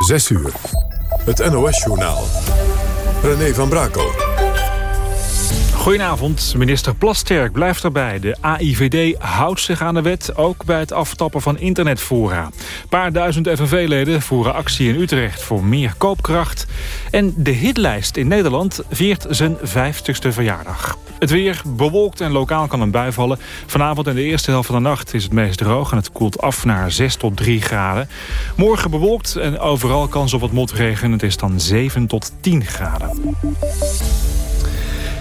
6 uur. Het NOS-journaal. René van Brakel. Goedenavond. Minister Plasterk blijft erbij. De AIVD houdt zich aan de wet, ook bij het aftappen van internetfora. Paar duizend FNV-leden voeren actie in Utrecht voor meer koopkracht. En de hitlijst in Nederland viert zijn 50ste verjaardag. Het weer bewolkt en lokaal kan een bui vallen. Vanavond en de eerste helft van de nacht is het meest droog... en het koelt af naar 6 tot 3 graden. Morgen bewolkt en overal kans op wat motregen. Het is dan 7 tot 10 graden.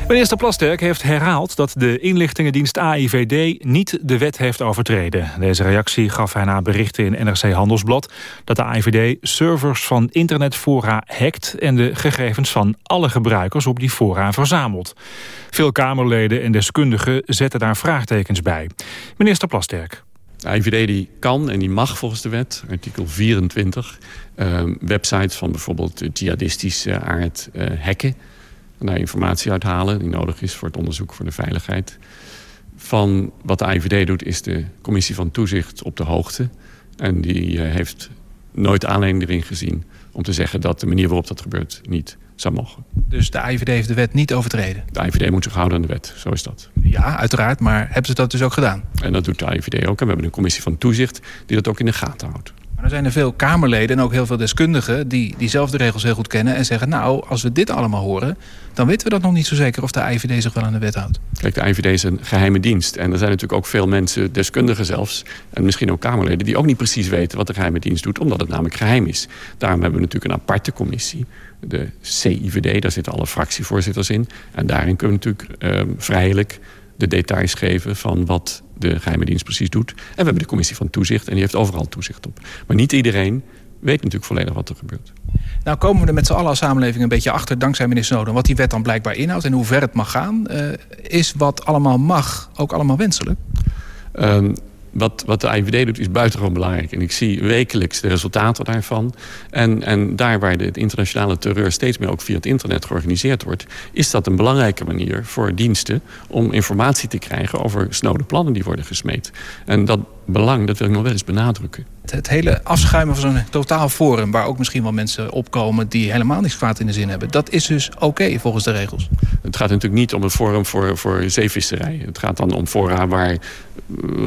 Minister Plasterk heeft herhaald dat de inlichtingendienst AIVD niet de wet heeft overtreden. Deze reactie gaf hij na berichten in NRC Handelsblad dat de AIVD servers van internetfora hackt en de gegevens van alle gebruikers op die fora verzamelt. Veel Kamerleden en deskundigen zetten daar vraagtekens bij. Minister Plasterk. De AIVD die kan en die mag volgens de wet, artikel 24, uh, websites van bijvoorbeeld jihadistische aard uh, hacken daar informatie uithalen die nodig is voor het onderzoek voor de veiligheid. Van wat de IVD doet is de commissie van toezicht op de hoogte. En die uh, heeft nooit aanleiding erin gezien om te zeggen dat de manier waarop dat gebeurt niet zou mogen. Dus de IVD heeft de wet niet overtreden? De IVD moet zich houden aan de wet, zo is dat. Ja, uiteraard, maar hebben ze dat dus ook gedaan? En dat doet de IVD ook. En we hebben een commissie van toezicht die dat ook in de gaten houdt. Er zijn er veel Kamerleden en ook heel veel deskundigen... die diezelfde regels heel goed kennen en zeggen... nou, als we dit allemaal horen, dan weten we dat nog niet zo zeker... of de IVD zich wel aan de wet houdt. Kijk, de IVD is een geheime dienst. En er zijn natuurlijk ook veel mensen, deskundigen zelfs... en misschien ook Kamerleden, die ook niet precies weten... wat de geheime dienst doet, omdat het namelijk geheim is. Daarom hebben we natuurlijk een aparte commissie de CIVD, daar zitten alle fractievoorzitters in. En daarin kunnen we natuurlijk uh, vrijelijk de details geven van wat de geheime dienst precies doet. En we hebben de commissie van toezicht en die heeft overal toezicht op. Maar niet iedereen weet natuurlijk volledig wat er gebeurt. Nou komen we er met z'n allen als samenleving een beetje achter... dankzij minister Snowden, wat die wet dan blijkbaar inhoudt... en hoe ver het mag gaan. Uh, is wat allemaal mag ook allemaal wenselijk? Um, wat, wat de IVD doet is buitengewoon belangrijk. En ik zie wekelijks de resultaten daarvan. En, en daar waar de internationale terreur steeds meer ook via het internet georganiseerd wordt... is dat een belangrijke manier voor diensten om informatie te krijgen... over snode plannen die worden gesmeed. En dat belang, dat wil ik nog wel eens benadrukken. Het hele afschuimen van zo'n totaal forum... waar ook misschien wel mensen opkomen die helemaal niks kwaad in de zin hebben... dat is dus oké volgens de regels? Het gaat natuurlijk niet om een forum voor, voor zeevisserij. Het gaat dan om fora waar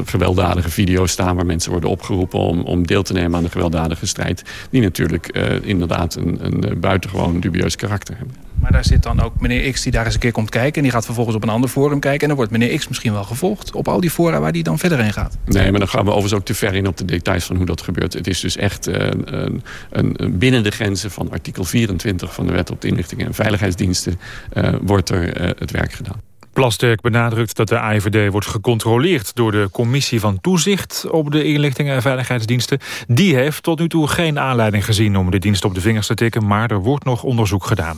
gewelddadige video's staan... waar mensen worden opgeroepen om, om deel te nemen aan de gewelddadige strijd... die natuurlijk uh, inderdaad een, een buitengewoon dubieus karakter hebben. Maar daar zit dan ook meneer X die daar eens een keer komt kijken... en die gaat vervolgens op een ander forum kijken... en dan wordt meneer X misschien wel gevolgd op al die fora waar die dan verder heen gaat. Nee, maar dan gaan we overigens ook te ver in op de details van hoe dat gebeurt. Het is dus echt uh, een, een, binnen de grenzen van artikel 24 van de Wet op de Inlichtingen en Veiligheidsdiensten... Uh, wordt er uh, het werk gedaan. Plasterk benadrukt dat de AIVD wordt gecontroleerd door de Commissie van Toezicht op de inlichtingen en veiligheidsdiensten. Die heeft tot nu toe geen aanleiding gezien om de dienst op de vingers te tikken, maar er wordt nog onderzoek gedaan.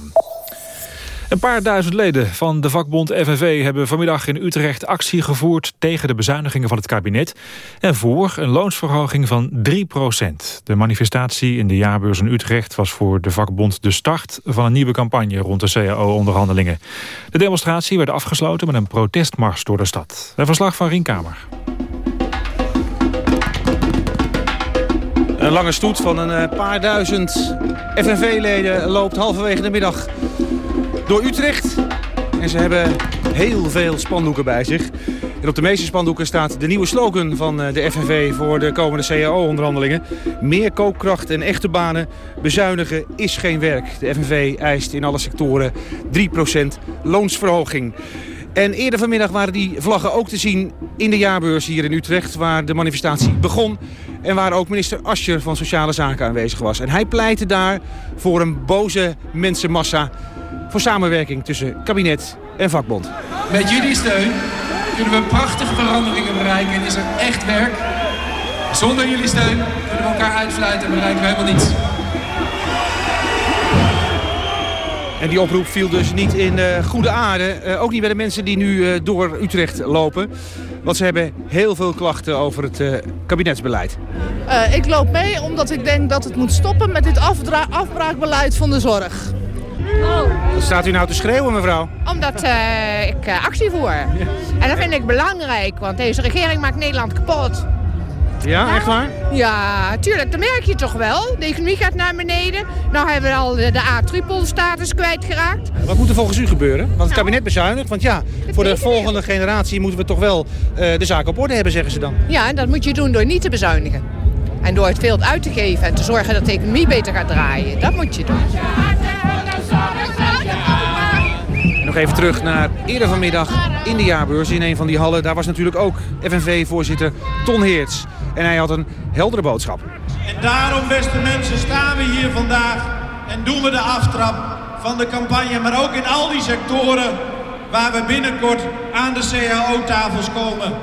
Een paar duizend leden van de vakbond FNV hebben vanmiddag in Utrecht actie gevoerd tegen de bezuinigingen van het kabinet en voor een loonsverhoging van 3% De manifestatie in de jaarbeurs in Utrecht was voor de vakbond de start van een nieuwe campagne rond de CAO-onderhandelingen. De demonstratie werd afgesloten met een protestmars door de stad. Een verslag van Rienkamer. Een lange stoet van een eh, paar duizend FNV-leden loopt halverwege de middag door Utrecht. En ze hebben heel veel spandoeken bij zich. En op de meeste spandoeken staat de nieuwe slogan van eh, de FNV voor de komende CAO-onderhandelingen. Meer koopkracht en echte banen. Bezuinigen is geen werk. De FNV eist in alle sectoren 3% loonsverhoging. En eerder vanmiddag waren die vlaggen ook te zien in de jaarbeurs hier in Utrecht... waar de manifestatie begon en waar ook minister Ascher van Sociale Zaken aanwezig was. En hij pleitte daar voor een boze mensenmassa voor samenwerking tussen kabinet en vakbond. Met jullie steun kunnen we prachtige veranderingen bereiken en is er echt werk. Zonder jullie steun kunnen we elkaar uitfluiten en bereiken we helemaal niets. En die oproep viel dus niet in uh, goede aarde. Uh, ook niet bij de mensen die nu uh, door Utrecht lopen. Want ze hebben heel veel klachten over het kabinetsbeleid. ik loop mee omdat ik denk dat het moet stoppen met dit afbraakbeleid van de zorg. Oh. Wat staat u nou te schreeuwen, mevrouw? Omdat uh, ik uh, actie voer. Ja. En dat vind ik belangrijk, want deze regering maakt Nederland kapot. Ja, echt waar? Ja, tuurlijk. Dat merk je toch wel. De economie gaat naar beneden. Nou hebben we al de, de A-triple-status kwijtgeraakt. Wat moet er volgens u gebeuren? Want het kabinet bezuinigt. Want ja, voor de volgende generatie moeten we toch wel eh, de zaak op orde hebben, zeggen ze dan. Ja, en dat moet je doen door niet te bezuinigen. En door het veel uit te geven en te zorgen dat de economie beter gaat draaien. Dat moet je doen. Nog even terug naar eerder vanmiddag in de jaarbeurs in een van die hallen. Daar was natuurlijk ook FNV-voorzitter Ton Heerts. En hij had een heldere boodschap. En daarom, beste mensen, staan we hier vandaag en doen we de aftrap van de campagne. Maar ook in al die sectoren waar we binnenkort aan de CAO-tafels komen.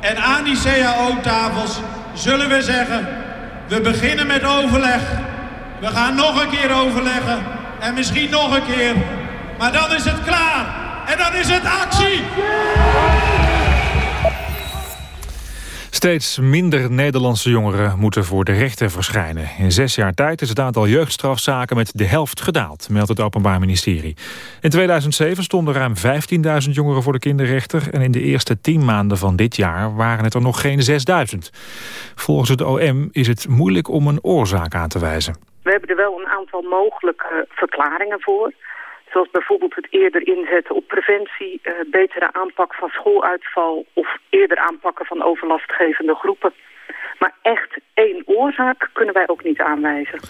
En aan die CAO-tafels zullen we zeggen, we beginnen met overleg. We gaan nog een keer overleggen en misschien nog een keer. Maar dan is het klaar en dan is het actie. Steeds minder Nederlandse jongeren moeten voor de rechter verschijnen. In zes jaar tijd is het aantal jeugdstrafzaken met de helft gedaald, meldt het Openbaar Ministerie. In 2007 stonden ruim 15.000 jongeren voor de kinderrechter... en in de eerste tien maanden van dit jaar waren het er nog geen 6.000. Volgens het OM is het moeilijk om een oorzaak aan te wijzen. We hebben er wel een aantal mogelijke verklaringen voor. Zoals bijvoorbeeld het eerder inzetten op preventie, eh, betere aanpak van schooluitval of eerder aanpakken van overlastgevende groepen. Maar echt één oorzaak kunnen wij ook niet aanwijzen.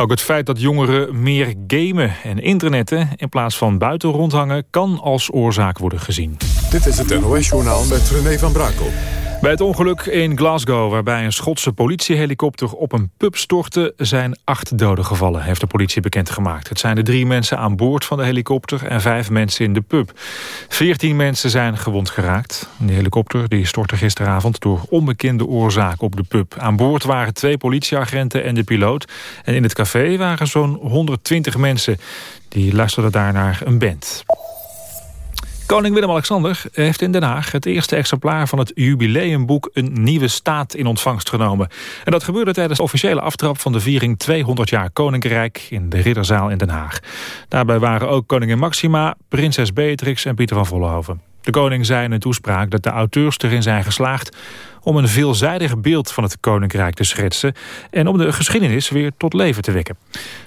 Ook het feit dat jongeren meer gamen en internetten... in plaats van buiten rondhangen, kan als oorzaak worden gezien. Dit is het NOS-journaal met René van Brakel. Bij het ongeluk in Glasgow, waarbij een Schotse politiehelikopter op een pub stortte, zijn acht doden gevallen, heeft de politie bekendgemaakt. Het zijn de drie mensen aan boord van de helikopter en vijf mensen in de pub. Veertien mensen zijn gewond geraakt. De helikopter die stortte gisteravond door onbekende oorzaak op de pub. Aan boord waren twee politieagenten en de piloot. En in het café waren zo'n 120 mensen. Die luisterden daar naar een band. Koning Willem-Alexander heeft in Den Haag het eerste exemplaar van het jubileumboek Een Nieuwe Staat in ontvangst genomen. En dat gebeurde tijdens de officiële aftrap van de viering 200 jaar Koninkrijk in de Ridderzaal in Den Haag. Daarbij waren ook koningin Maxima, prinses Beatrix en Pieter van Vollenhoven. De koning zei in een toespraak dat de auteurs erin zijn geslaagd om een veelzijdig beeld van het koninkrijk te schetsen en om de geschiedenis weer tot leven te wekken.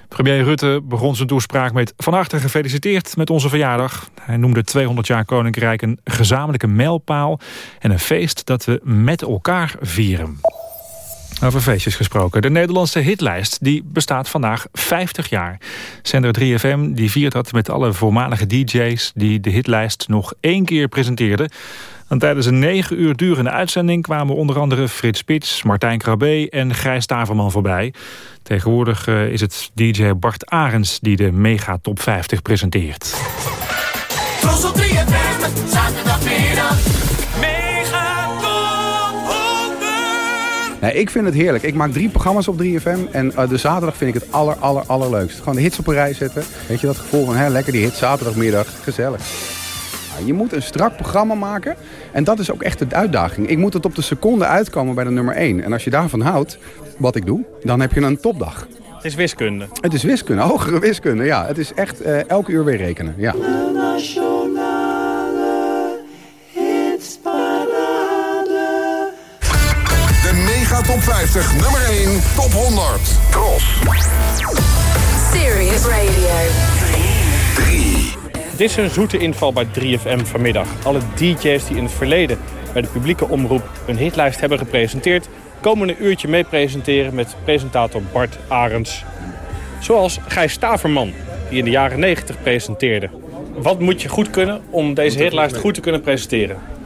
Premier Rutte begon zijn toespraak met van harte gefeliciteerd met onze verjaardag. Hij noemde 200 jaar koninkrijk een gezamenlijke mijlpaal en een feest dat we met elkaar vieren. Over feestjes gesproken. De Nederlandse hitlijst die bestaat vandaag 50 jaar. Zender 3FM die viert dat met alle voormalige DJ's... die de hitlijst nog één keer presenteerden. En tijdens een negen uur durende uitzending kwamen onder andere Frits Spits, Martijn Krabbe en Grijs Staverman voorbij. Tegenwoordig eh, is het DJ Bart Arends die de Mega Top 50 presenteert. Trots op 3FM, zaterdagmiddag. Nee, ik vind het heerlijk. Ik maak drie programma's op 3FM. En eh, de zaterdag vind ik het aller, aller, allerleukst. Gewoon de hits op een rij zetten. Weet je dat gevoel van, hè, lekker die hit zaterdagmiddag. Gezellig. Ja, Je moet een strak programma maken. En dat is ook echt de uitdaging. Ik moet het op de seconde uitkomen bij de nummer 1. En als je daarvan houdt, wat ik doe, dan heb je een topdag. Het is wiskunde. Het is wiskunde, hogere wiskunde. Ja, het is echt eh, elke uur weer rekenen. Ja. 50, nummer 1, Top 100. Tros. Serious Radio. Dit is een zoete inval bij 3FM vanmiddag. Alle DJ's die in het verleden bij de publieke omroep een hitlijst hebben gepresenteerd... komen een uurtje mee presenteren met presentator Bart Arends. Zoals Gijs Staverman, die in de jaren 90 presenteerde. Wat moet je goed kunnen om deze hitlijst goed te kunnen presenteren?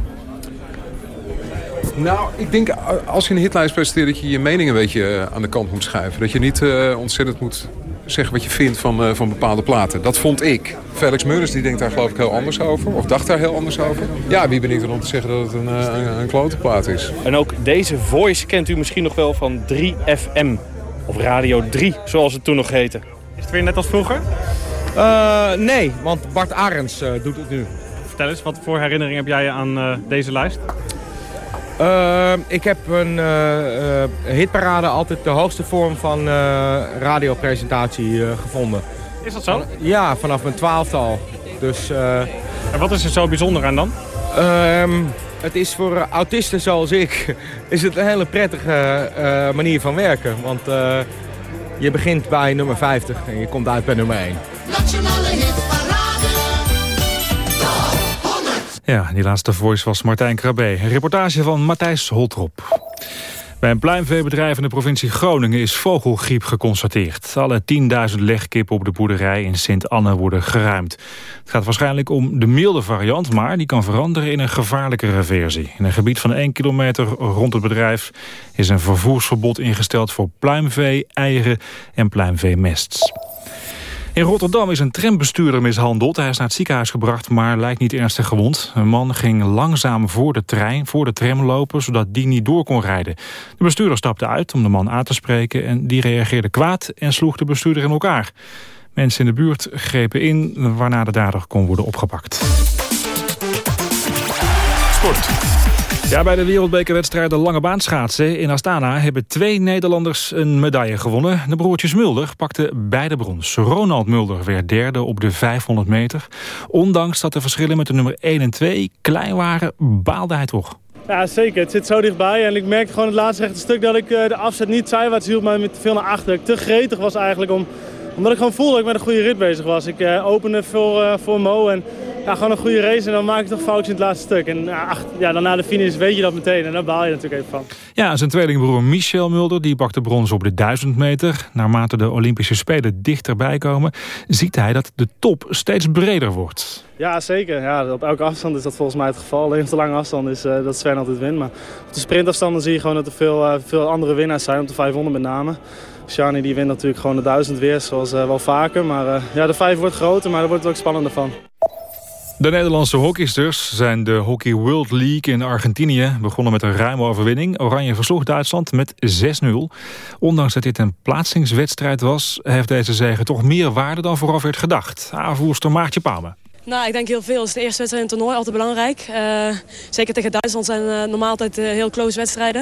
Nou, ik denk eh, als je een hitlijst presenteert... dat je je mening een beetje eh, aan de kant moet schuiven. Dat je niet eh, ontzettend moet zeggen wat je vindt van, eh, van bepaalde platen. Dat vond ik. Felix Meurders die denkt daar geloof ik heel anders over. Of dacht daar heel anders over. Ja, wie ben ik dan om te zeggen dat het een, een, een klote plaat is. En ook deze voice kent u misschien nog wel van 3FM. Of Radio 3, zoals het toen nog heette. Is het weer net als vroeger? Eh, nee, want Bart Arends eh, doet het nu. Vertel eens, wat voor herinnering heb jij aan eh, deze lijst? Eh, ik heb een eh, eh, hitparade altijd de hoogste vorm van eh, radiopresentatie eh, gevonden. Is dat zo? Ja, vanaf mijn twaalfde al. Dus, eh, En wat is er zo bijzonder aan dan? ehm, het is voor autisten zoals ik... is het een hele prettige uh, manier van werken. Want uh, je begint bij nummer 50 en je komt uit bij nummer 1. Ja, die laatste voice was Martijn Krabbe. Een reportage van Matthijs Holtrop. Bij een pluimveebedrijf in de provincie Groningen is vogelgriep geconstateerd. Alle 10.000 legkippen op de boerderij in Sint-Anne worden geruimd. Het gaat waarschijnlijk om de milde variant, maar die kan veranderen in een gevaarlijkere versie. In een gebied van 1 kilometer rond het bedrijf is een vervoersverbod ingesteld voor pluimvee, eieren en pluimveemests. In Rotterdam is een trambestuurder mishandeld. Hij is naar het ziekenhuis gebracht, maar lijkt niet ernstig gewond. Een man ging langzaam voor de trein, voor de tram lopen... zodat die niet door kon rijden. De bestuurder stapte uit om de man aan te spreken... en die reageerde kwaad en sloeg de bestuurder in elkaar. Mensen in de buurt grepen in, waarna de dader kon worden opgepakt. Sport. Ja, bij de wereldbekerwedstrijd de lange baanschaatsen in Astana... hebben twee Nederlanders een medaille gewonnen. De broertjes Mulder pakten beide brons. Ronald Mulder werd derde op de 500 meter. Ondanks dat de verschillen met de nummer 1 en 2 klein waren, baalde hij toch. Ja, zeker. Het zit zo dichtbij. En ik merkte gewoon het laatste rechte stuk dat ik eh, de afzet niet zijwaarts hield, maar met veel naar achter. Ik te gretig was eigenlijk om omdat ik gewoon voelde dat ik met een goede rit bezig was. Ik uh, opende voor, uh, voor Mo en ja, gewoon een goede race. En dan maak ik toch foutjes in het laatste stuk. En ach, ja, dan na de finish weet je dat meteen. En daar baal je natuurlijk even van. Ja, zijn tweelingbroer Michel Mulder die bakte brons op de 1000 meter. Naarmate de Olympische Spelen dichterbij komen... ziet hij dat de top steeds breder wordt. Ja, zeker. Ja, op elke afstand is dat volgens mij het geval. Alleen op de lange afstand is uh, dat Sven altijd wint. Maar op de sprintafstanden zie je gewoon dat er veel, veel andere winnaars zijn. Op de 500 met name. Shani die wint natuurlijk gewoon de 1000 weer, zoals uh, wel vaker. Maar ja, de 5 wordt groter, maar daar wordt het ook spannender van. De Nederlandse hockeysters zijn de Hockey World League in Argentinië begonnen met een ruime overwinning. Oranje versloeg Duitsland met 6-0. Ondanks dat dit een plaatsingswedstrijd was, heeft deze zege toch meer waarde dan vooraf werd gedacht. Aanvoerster Maartje Palme. Nou, ik denk heel veel. Het is de eerste wedstrijd in het toernooi, altijd belangrijk. Uh, zeker tegen Duitsland zijn uh, normaal altijd uh, heel close wedstrijden.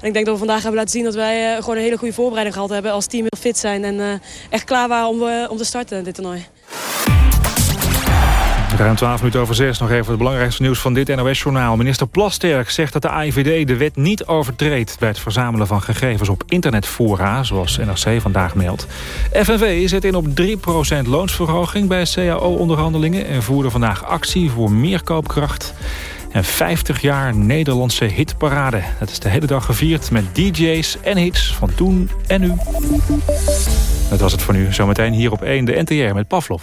En ik denk dat we vandaag hebben laten zien dat wij gewoon een hele goede voorbereiding gehad hebben. Als team heel fit zijn en echt klaar waren om, om te starten dit toernooi. Ruim 12 minuten over 6. Nog even het belangrijkste nieuws van dit NOS-journaal. Minister Plasterk zegt dat de AIVD de wet niet overtreedt... bij het verzamelen van gegevens op internetfora, zoals NRC vandaag meldt. FNV zet in op 3% loonsverhoging bij CAO-onderhandelingen... en voerde vandaag actie voor meer koopkracht. En 50 jaar Nederlandse hitparade. Dat is de hele dag gevierd met DJ's en hits van toen en nu. Dat was het voor nu. Zometeen hier op 1 de NTR met Pavlov.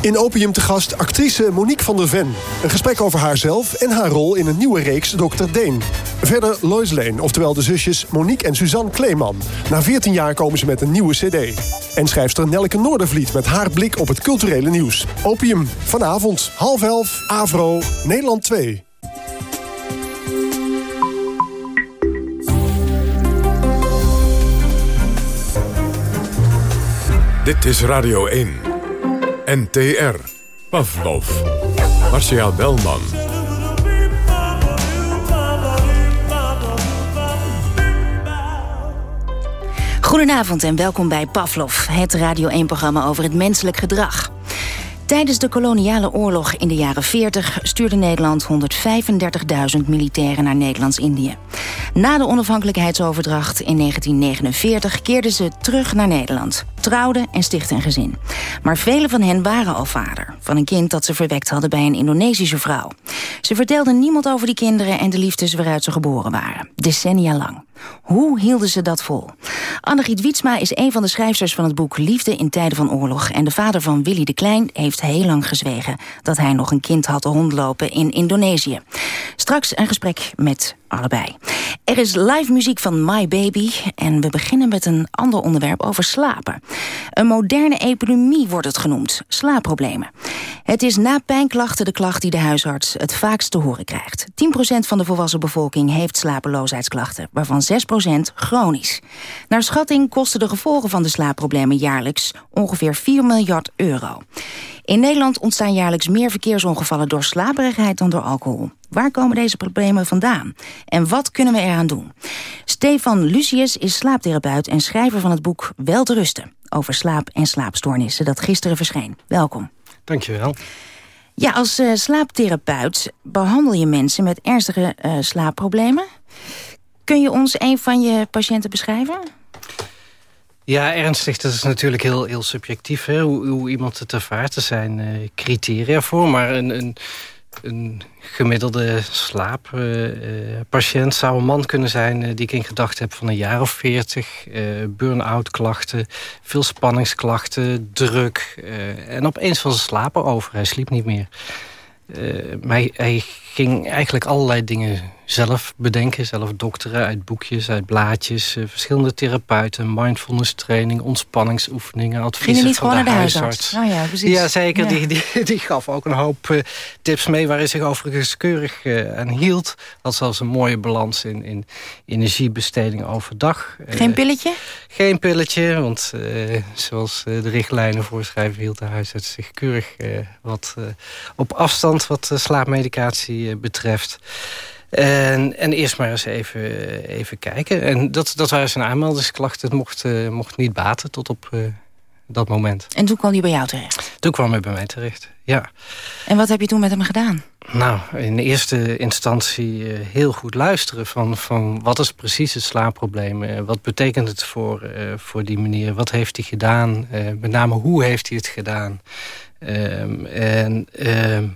In Opium te gast actrice Monique van der Ven. Een gesprek over haarzelf en haar rol in een nieuwe reeks Dr. Deen. Verder Lois Lane, oftewel de zusjes Monique en Suzanne Kleeman. Na 14 jaar komen ze met een nieuwe cd. En schrijfster Nelke Noordervliet met haar blik op het culturele nieuws. Opium, vanavond, half elf, Avro, Nederland 2. Dit is Radio 1. NTR. Pavlov. Marcia Belman. Goedenavond en welkom bij Pavlov, het Radio 1-programma over het menselijk gedrag. Tijdens de koloniale oorlog in de jaren 40 stuurde Nederland 135.000 militairen naar Nederlands-Indië. Na de onafhankelijkheidsoverdracht in 1949 keerden ze terug naar Nederland, trouwden en stichtten een gezin. Maar vele van hen waren al vader van een kind dat ze verwekt hadden bij een Indonesische vrouw. Ze vertelden niemand over die kinderen en de liefdes waaruit ze geboren waren, decennia lang. Hoe hielden ze dat vol? Annegriet Wietsma is een van de schrijfsters van het boek Liefde in tijden van oorlog. En de vader van Willy de Klein heeft heel lang gezwegen... dat hij nog een kind had rondlopen in Indonesië. Straks een gesprek met allebei. Er is live muziek van My Baby en we beginnen met een ander onderwerp over slapen. Een moderne epidemie wordt het genoemd, slaapproblemen. Het is na pijnklachten de klacht die de huisarts het vaakst te horen krijgt. 10% van de volwassen bevolking heeft slapeloosheidsklachten, waarvan 6% chronisch. Naar schatting kosten de gevolgen van de slaapproblemen jaarlijks ongeveer 4 miljard euro. In Nederland ontstaan jaarlijks meer verkeersongevallen door slaperigheid dan door alcohol. Waar komen deze problemen vandaan? En wat kunnen we eraan doen? Stefan Lucius is slaaptherapeut en schrijver van het boek Welterusten... over slaap en slaapstoornissen dat gisteren verscheen. Welkom. Dankjewel. Ja, als uh, slaaptherapeut behandel je mensen met ernstige uh, slaapproblemen. Kun je ons een van je patiënten beschrijven? Ja, ernstig, dat is natuurlijk heel, heel subjectief. Hè? Hoe, hoe iemand het ervaart. Er zijn uh, criteria voor, maar een, een, een gemiddelde slaappatiënt uh, zou een man kunnen zijn... Uh, die ik in gedachten heb van een jaar of veertig. Burn-out klachten, veel spanningsklachten, druk. en opeens van zijn slapen over. Hij sliep niet meer. maar hij ging eigenlijk allerlei dingen zelf bedenken, zelf dokteren uit boekjes, uit blaadjes. Uh, verschillende therapeuten, mindfulness training, ontspanningsoefeningen, adviezen Ging niet van gewoon de naar de huisarts. Oh ja, precies. Ja, zeker. Ja. Die, die, die gaf ook een hoop uh, tips mee waar hij zich overigens keurig uh, aan hield. Had zelfs een mooie balans in, in energiebesteding overdag. Geen pilletje? Geen pilletje, want zoals de richtlijnen voorschrijven... hield de huisarts zich keurig wat op afstand wat slaapmedicatie betreft. En, en eerst maar eens even, even kijken. En dat, dat waren zijn aanmeldingsklachten. Het mocht, uh, mocht niet baten tot op uh, dat moment. En toen kwam hij bij jou terecht? Toen kwam hij bij mij terecht, ja. En wat heb je toen met hem gedaan? Nou, in eerste instantie uh, heel goed luisteren van, van wat is precies het slaapprobleem? wat betekent het voor, voor die meneer? Wat heeft hij gedaan? met name hoe heeft hij het gedaan? Ehm, en ehm,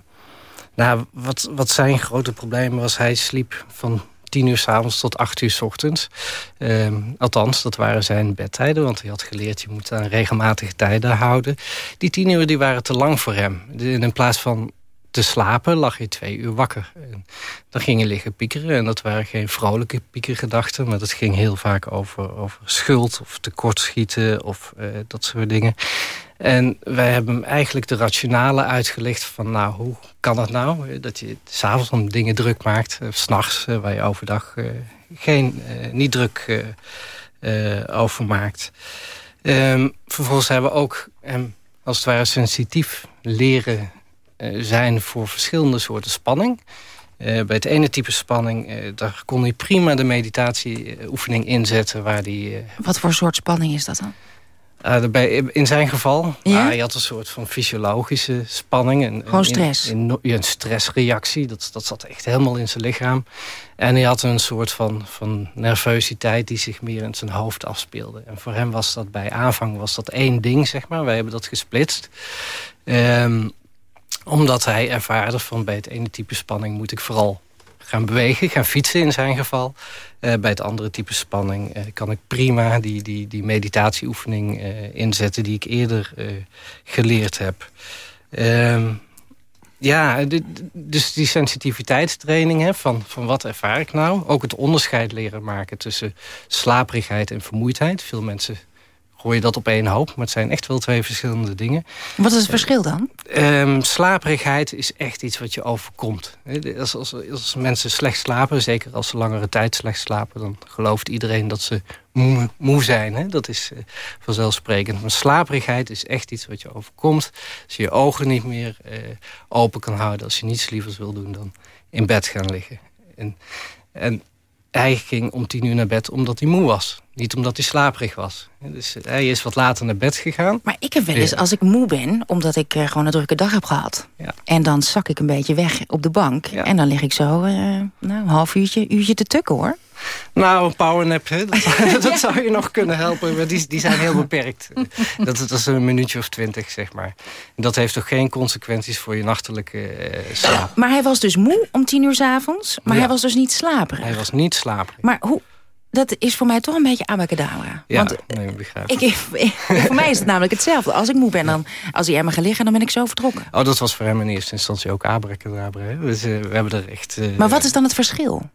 nou, wat, wat zijn grote probleem was, hij sliep van tien uur s'avonds tot acht uur s ochtends. Um, althans, dat waren zijn bedtijden, want hij had geleerd... je moet aan regelmatige tijden houden. Die tien uur die waren te lang voor hem. In plaats van te slapen lag hij twee uur wakker. Dan ging hij liggen piekeren. En dat waren geen vrolijke piekergedachten... maar dat ging heel vaak over, over schuld of tekortschieten of uh, dat soort dingen. En wij hebben hem eigenlijk de rationale uitgelegd van... nou, hoe kan dat nou? Dat je s'avonds om dingen druk maakt, of s'nachts... Uh, waar je overdag geen, niet druk over maakt. Um, vervolgens hebben we ook als het ware sensitief leren zijn... voor verschillende soorten spanning... Bij het ene type spanning, daar kon hij prima de meditatieoefening inzetten. Waar die. Wat voor soort spanning is dat dan? Uh, bij, in zijn geval, ja? hij had een soort van fysiologische spanning. Een, Gewoon stress? Een, stressreactie, dat, dat zat echt helemaal in zijn lichaam. En hij had een soort van, van nervositeit die zich meer in zijn hoofd afspeelde. En voor hem was dat bij aanvang was dat één ding, zeg maar. Wij hebben dat gesplitst. Um, omdat hij ervaarde van bij het ene type spanning moet ik vooral gaan bewegen, gaan fietsen in zijn geval. Uh, bij het andere type spanning uh, kan ik prima die, die, die meditatieoefening uh, inzetten... die ik eerder geleerd heb. Um, ja, dus die sensitiviteitstraining hè, van, van wat ervaar ik nou. Ook het onderscheid leren maken tussen slaperigheid en vermoeidheid. Veel mensen gooi je dat op één hoop. Maar het zijn echt wel twee verschillende dingen. Wat is het verschil dan? Um, slaperigheid is echt iets wat je overkomt. Als, als, als, mensen slecht slapen, zeker als ze langere tijd slecht slapen... dan gelooft iedereen dat ze moe, moe zijn. Hè? Dat is uh, vanzelfsprekend. Maar slaperigheid is echt iets wat je overkomt. Als je je ogen niet meer uh, open kan houden... als je niets lievers wil doen dan in bed gaan liggen. En, en hij ging om tien uur naar bed omdat hij moe was. Niet omdat hij slaperig was. Dus hij is wat later naar bed gegaan. Maar ik heb wel eens, als ik moe ben... omdat ik uh, gewoon een drukke dag heb gehad... Ja. en dan zak ik een beetje weg op de bank... Ja. en dan lig ik zo uh, nou, een half uurtje, uurtje te tukken, hoor. Nou, een powernap, hè? Dat, dat zou je nog kunnen helpen. Maar die, die zijn heel beperkt. Dat, dat is een minuutje of twintig, zeg maar. En dat heeft toch geen consequenties voor je nachtelijke uh, slaap. Maar hij was dus moe om tien uur s avonds... maar hij was dus niet slaperig. Hij was niet slaperig. Maar hoe... Dat is voor mij toch een beetje abacadabra. Ja, Want nee, ik begrijp ik, het. voor mij is het namelijk hetzelfde. Als ik moe ben, dan, als hij er maar gaat liggen, dan ben ik zo vertrokken. Oh, dat was voor hem in eerste instantie ook abracadabra. Hè? Dus uh, we hebben er echt... Uh, Maar wat is dan het verschil?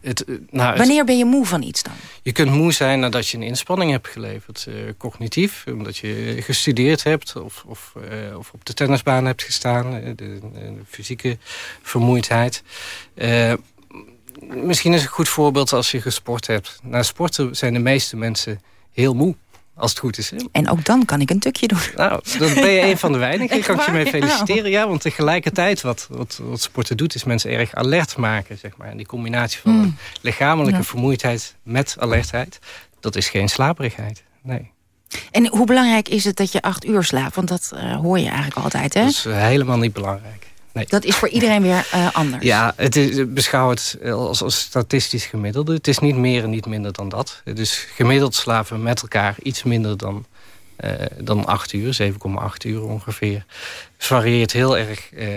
Het, eh, nou, het- Wanneer ben je moe van iets dan? Je kunt moe zijn nadat je een inspanning hebt geleverd. eh, cognitief, omdat je gestudeerd hebt of, of, eh, of op de tennisbaan hebt gestaan. eh, de, de fysieke vermoeidheid. Misschien is een goed voorbeeld als je gesport hebt. Na sporten zijn de meeste mensen heel moe. Als het goed is. Hè? En ook dan kan ik een tukje doen. Nou, dan ben je een van de weinigen. Echt Kan ik je mee feliciteren. Ja, want tegelijkertijd wat, wat, wat sporten doet... is mensen erg alert maken. Zeg maar. En die combinatie van Hmm. lichamelijke Ja. vermoeidheid met alertheid... dat is geen slaperigheid. Nee. En hoe belangrijk is het dat je acht uur slaapt? Want dat eh, hoor je eigenlijk altijd, hè? Dat is eh, helemaal niet belangrijk. Nee. Dat is voor iedereen weer eh, anders. Ja, het is, beschouw het als, als statistisch gemiddelde. Het is niet meer en niet minder dan dat. Dus gemiddeld slapen we met elkaar iets minder dan, eh, dan 8 uur, 7,8 uur ongeveer. Het varieert heel erg eh,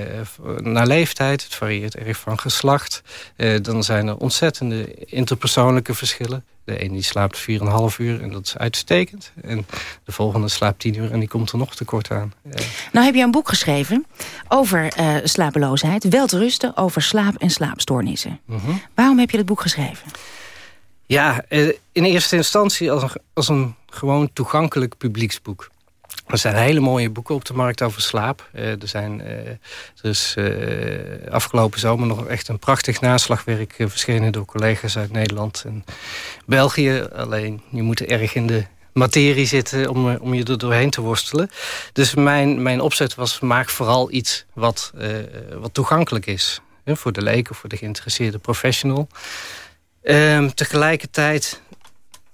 naar leeftijd, het varieert erg van geslacht. Eh, dan zijn er ontzettende interpersoonlijke verschillen. De een die slaapt 4,5 uur en dat is uitstekend. En de volgende slaapt 10 uur en die komt er nog tekort aan. Nou heb je een boek geschreven over slapeloosheid. Welterusten over slaap en slaapstoornissen. mhm. Waarom heb je dat boek geschreven? Ja, eh, in eerste instantie als een, als een gewoon toegankelijk publieksboek. Er zijn hele mooie boeken op de markt over slaap. Eh, er, zijn, eh, er is afgelopen zomer nog echt een prachtig naslagwerk... verschenen door collega's uit Nederland en België. Alleen, je moet erg in de materie zitten om, om je er doorheen te worstelen. Dus mijn, mijn opzet was, maak vooral iets wat, wat toegankelijk is. Voor de leek of voor de geïnteresseerde professional. Ehm, tegelijkertijd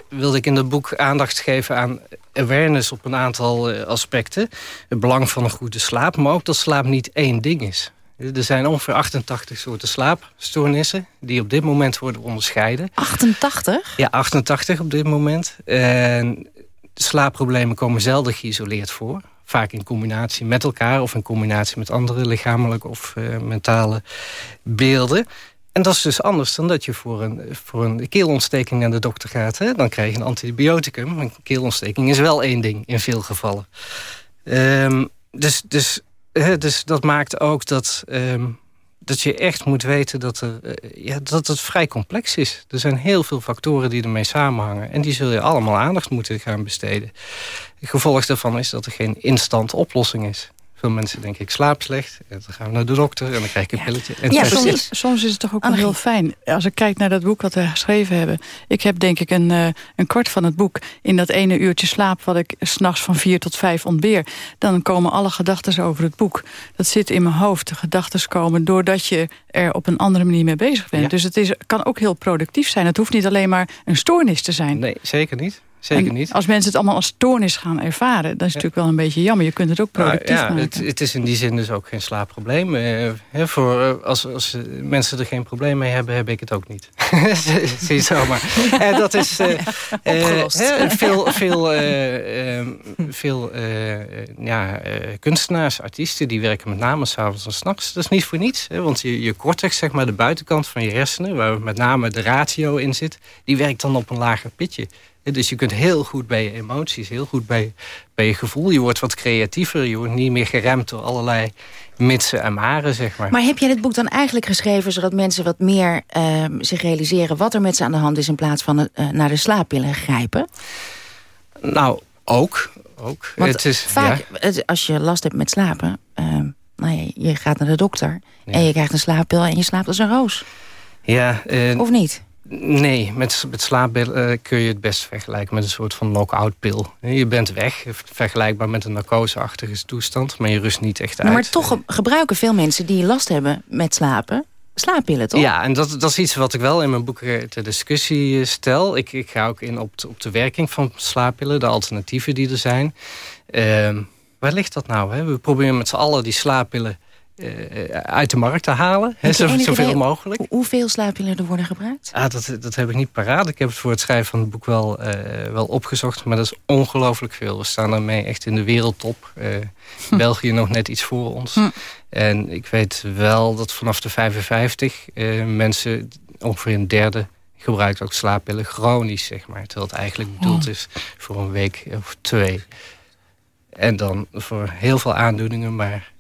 wilde ik in het boek aandacht geven aan awareness op een aantal eh, aspecten. Het belang van een goede slaap, maar ook dat slaap niet één ding is. Er zijn ongeveer 88 soorten slaapstoornissen die op dit moment worden onderscheiden. 88? Ja, 88 op dit moment. En slaapproblemen komen zelden geïsoleerd voor. Vaak in combinatie met elkaar of in combinatie met andere lichamelijke of eh, mentale beelden. En dat is dus anders dan dat je voor een, voor een keelontsteking naar de dokter gaat. Hè? Dan krijg je een antibioticum. Een keelontsteking is wel één ding in veel gevallen. Ehm, dus, dus, hè, dus dat maakt ook dat, ehm, dat je echt moet weten dat, er, eh, ja, dat het vrij complex is. Er zijn heel veel factoren die ermee samenhangen. En die zul je allemaal aandacht moeten gaan besteden. Gevolg daarvan is dat er geen instant oplossing is. Veel mensen denken ik slaap slecht. En dan gaan we naar de dokter en dan krijg ik een pilletje. En Ja, soms, soms is het toch ook wel heel fijn. Als ik kijk naar dat boek wat we geschreven hebben. Ik heb denk ik een, eh, een kwart van het boek in dat ene uurtje slaap... wat ik s'nachts van vier tot vijf ontbeer. Dan komen alle gedachten over het boek. Dat zit in mijn hoofd. De gedachten komen doordat je er op een andere manier mee bezig bent. Ja. Dus het is, kan ook heel productief zijn. Het hoeft niet alleen maar een stoornis te zijn. Nee, zeker niet. Zeker En niet. Als mensen het allemaal als stoornis gaan ervaren... dan is het natuurlijk wel een beetje jammer. Je kunt het ook productief Nou, ja, maken. het, het is in die zin dus ook geen slaapprobleem. Eh, hè, voor, eh, als als eh, mensen er geen probleem mee hebben, heb ik het ook niet. Zie je zomaar. Dat is veel, veel, veel ja, kunstenaars, artiesten, die werken met name s'avonds en s'nachts. Dat is niet voor niets. Hè, want je, je cortex, zeg maar, de buitenkant van je hersenen, waar met name de ratio in zit, die werkt dan op een lager pitje. Dus je kunt heel goed bij je emoties, heel goed bij, bij je gevoel. Je wordt wat creatiever, je wordt niet meer geremd door allerlei mitsen en maren, zeg maar. Maar heb je dit boek dan eigenlijk geschreven... zodat mensen wat meer ehm, zich realiseren wat er met ze aan de hand is... in plaats van eh, naar de slaappillen grijpen? Nou, ook. ook. Want het is, vaak, ja. als je last hebt met slapen... ehm, nou ja, je gaat naar de dokter en je krijgt een slaappil... en je slaapt als een roos. Ja, eh, Of niet? Nee, met, met slaappillen eh, kun je het best vergelijken met een soort van knock-out pil. Je bent weg, vergelijkbaar met een narcoseachtige toestand, maar je rust niet echt uit. Maar toch ge- gebruiken veel mensen die last hebben met slapen... slaappillen, toch? Ja, en dat, dat is iets wat ik wel in mijn boek eh, ter discussie eh, stel. Ik, ik ga ook in op de, op de werking van slaappillen, de alternatieven die er zijn. Ehm, waar ligt dat nou? Hè? We proberen met z'n allen die slaappillen eh, uit de markt te halen. Zo, zoveel idee mogelijk. hoe- Hoeveel slaappillen er worden gebruikt? Ah, dat, dat heb ik niet paraat. Ik heb het voor het schrijven van het boek wel, eh, wel opgezocht. Maar dat is ongelooflijk veel. We staan daarmee echt in de wereldtop. Eh, België nog net iets voor ons. Hm. En ik weet wel dat vanaf de 55 eh, mensen... ongeveer een derde gebruikt ook slaappillen chronisch, zeg maar. Terwijl het eigenlijk bedoeld Oh. is voor een week of twee. En dan voor heel veel aandoeningen, maar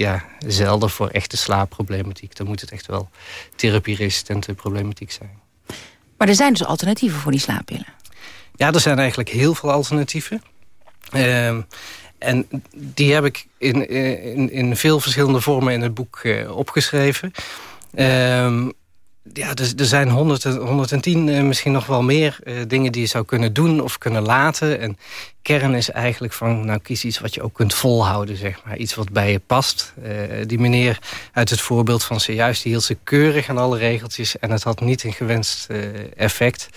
ja, zelden voor echte slaapproblematiek. Dan moet het echt wel therapieresistente problematiek zijn. Maar er zijn dus alternatieven voor die slaappillen? Ja, er zijn eigenlijk heel veel alternatieven. Ehm, en die heb ik in, in, in veel verschillende vormen in het boek uh, opgeschreven. Ehm, ja, dus er zijn 100, 110, uh, misschien nog wel meer uh, dingen die je zou kunnen doen of kunnen laten. En kern is eigenlijk van, nou kies iets wat je ook kunt volhouden, zeg maar. Iets wat bij je past. Uh, die meneer uit het voorbeeld van zojuist, die hield ze keurig aan alle regeltjes... en het had niet een gewenst effect.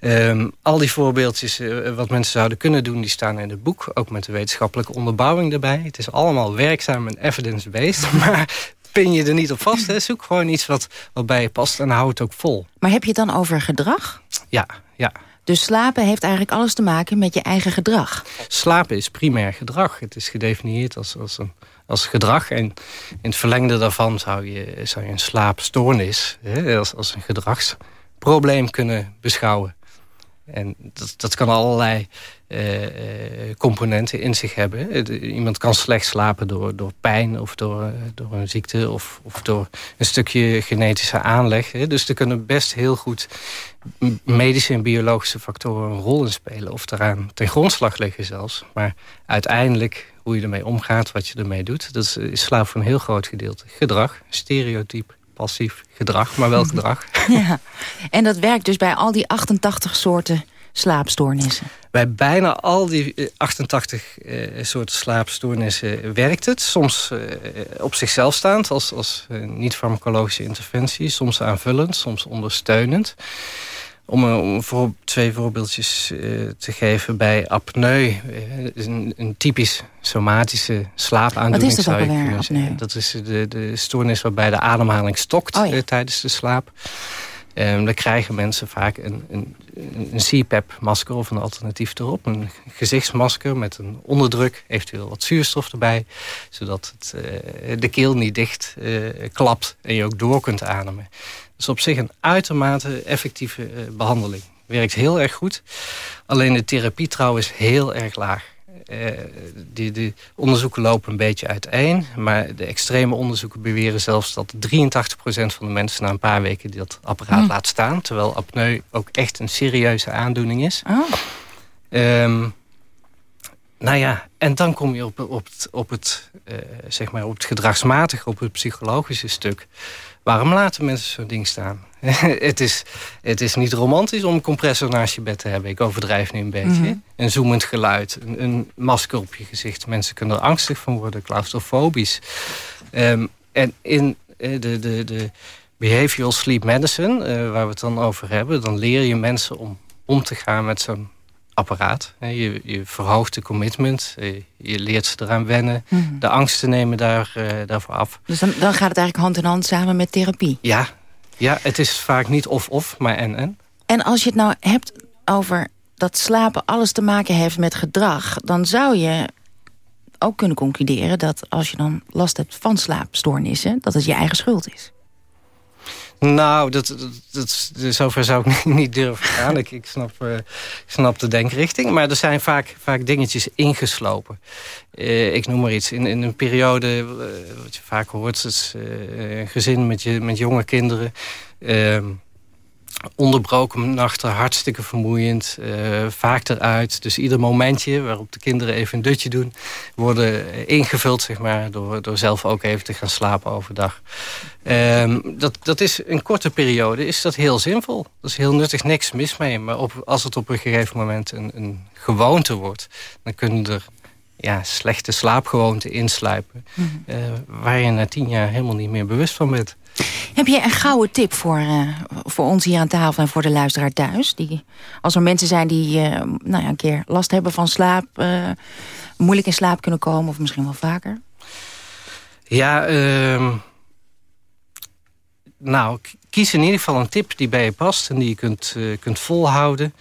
Um, al die voorbeeldjes wat mensen zouden kunnen doen, die staan in het boek. Ook met de wetenschappelijke onderbouwing erbij. Het is allemaal werkzaam en evidence-based. Maar pin je er niet op vast. Hè. Zoek gewoon iets wat, wat bij je past en hou het ook vol. Maar heb je het dan over gedrag? Ja, ja. Dus slapen heeft eigenlijk alles te maken met je eigen gedrag? Slapen is primair gedrag. Het is gedefinieerd als, als, een, als gedrag. En in het verlengde daarvan zou je, zou je een slaapstoornis... Hè, als, als een gedragsprobleem kunnen beschouwen. En dat, dat kan allerlei componenten in zich hebben. Iemand kan slecht slapen door, door pijn of door, door een ziekte... Of, of door een stukje genetische aanleg. Dus er kunnen best heel goed medische en biologische factoren een rol in spelen. Of eraan ten grondslag liggen zelfs. Maar uiteindelijk hoe je ermee omgaat, wat je ermee doet... dat is slaap voor een heel groot gedeelte. Gedrag, stereotype, passief gedrag, maar wel gedrag. Ja. En dat werkt dus bij al die 88 soorten slaapstoornissen? Bij bijna al die 88 uh, soorten slaapstoornissen werkt het. Soms uh, op zichzelf staand als, als uh, niet-farmacologische interventie. Soms aanvullend, soms ondersteunend. Om, om voor, twee voorbeeldjes te geven. Bij apneu, een, een typisch somatische slaapaandoening. Wat is dat zou je Dat is de, de stoornis waarbij de ademhaling stokt oh, ja. tijdens de slaap. Um, dan krijgen mensen vaak een, een, een CPAP-masker of een alternatief erop. Een gezichtsmasker met een onderdruk, eventueel wat zuurstof erbij. Zodat het, uh, de keel niet dicht uh, klapt en je ook door kunt ademen. Dus op zich een uitermate effectieve uh, behandeling. Werkt heel erg goed. Alleen de therapie trouwens heel erg laag. Uh, die, die, onderzoeken lopen een beetje uiteen. Maar de extreme onderzoeken beweren zelfs dat 83% van de mensen... na een paar weken dat apparaat mm. laat staan. Terwijl apneu ook echt een serieuze aandoening is. Oh. Um, nou ja, en dan kom je op, op het, op het, uh, zeg maar op het gedragsmatige, op het psychologische stuk. Waarom laten mensen zo'n ding staan? het, is, het is niet romantisch om een compressor naast je bed te hebben. Ik overdrijf nu een beetje. Mm -hmm. Een zoemend geluid, een, een, masker op je gezicht. Mensen kunnen er angstig van worden, claustrofobisch. Um, en in uh, de, de, de behavioral sleep medicine, uh, waar we het dan over hebben... dan leer je mensen om om te gaan met zo'n apparaat. Je, je verhoogt de commitment, eh, je leert ze eraan wennen. Mm. De angsten nemen daar, uh, daarvoor af. Dus dan, dan gaat het eigenlijk hand in hand samen met therapie? Ja, ja het is vaak niet of-of, maar en-en. En als je het nou hebt over dat slapen alles te maken heeft met gedrag... dan zou je ook kunnen concluderen dat als je dan last hebt van slaapstoornissen... dat het je eigen schuld is. Nou, dat, dat, zover zou ik niet durven gaan. ik, ik, snap, uh, ik snap de denkrichting. Maar er zijn vaak, vaak dingetjes ingeslopen. Uh, ik noem maar iets. In, in een periode, uh, wat je vaak hoort... is een gezin met, je, met jonge kinderen... Ehm, onderbroken nachten, hartstikke vermoeiend, uh, vaak eruit. Dus ieder momentje waarop de kinderen even een dutje doen... worden ingevuld zeg maar, door, door zelf ook even te gaan slapen overdag. Um, dat, dat is een korte periode, is dat heel zinvol. Dat is heel nuttig, niks mis mee. Maar op, als het op een gegeven moment een, een gewoonte wordt... dan kunnen er ja, slechte slaapgewoonten insluipen... Mm -hmm. uh, waar je na tien jaar helemaal niet meer bewust van bent. Heb je een gouden tip voor, uh, voor ons hier aan tafel en voor de luisteraar thuis? Die, als er mensen zijn die uh, nou ja, een keer last hebben van slaap... Moeilijk in slaap kunnen komen of misschien wel vaker? Ja, uh, nou, kies in ieder geval een tip die bij je past... en die je kunt, kunt volhouden.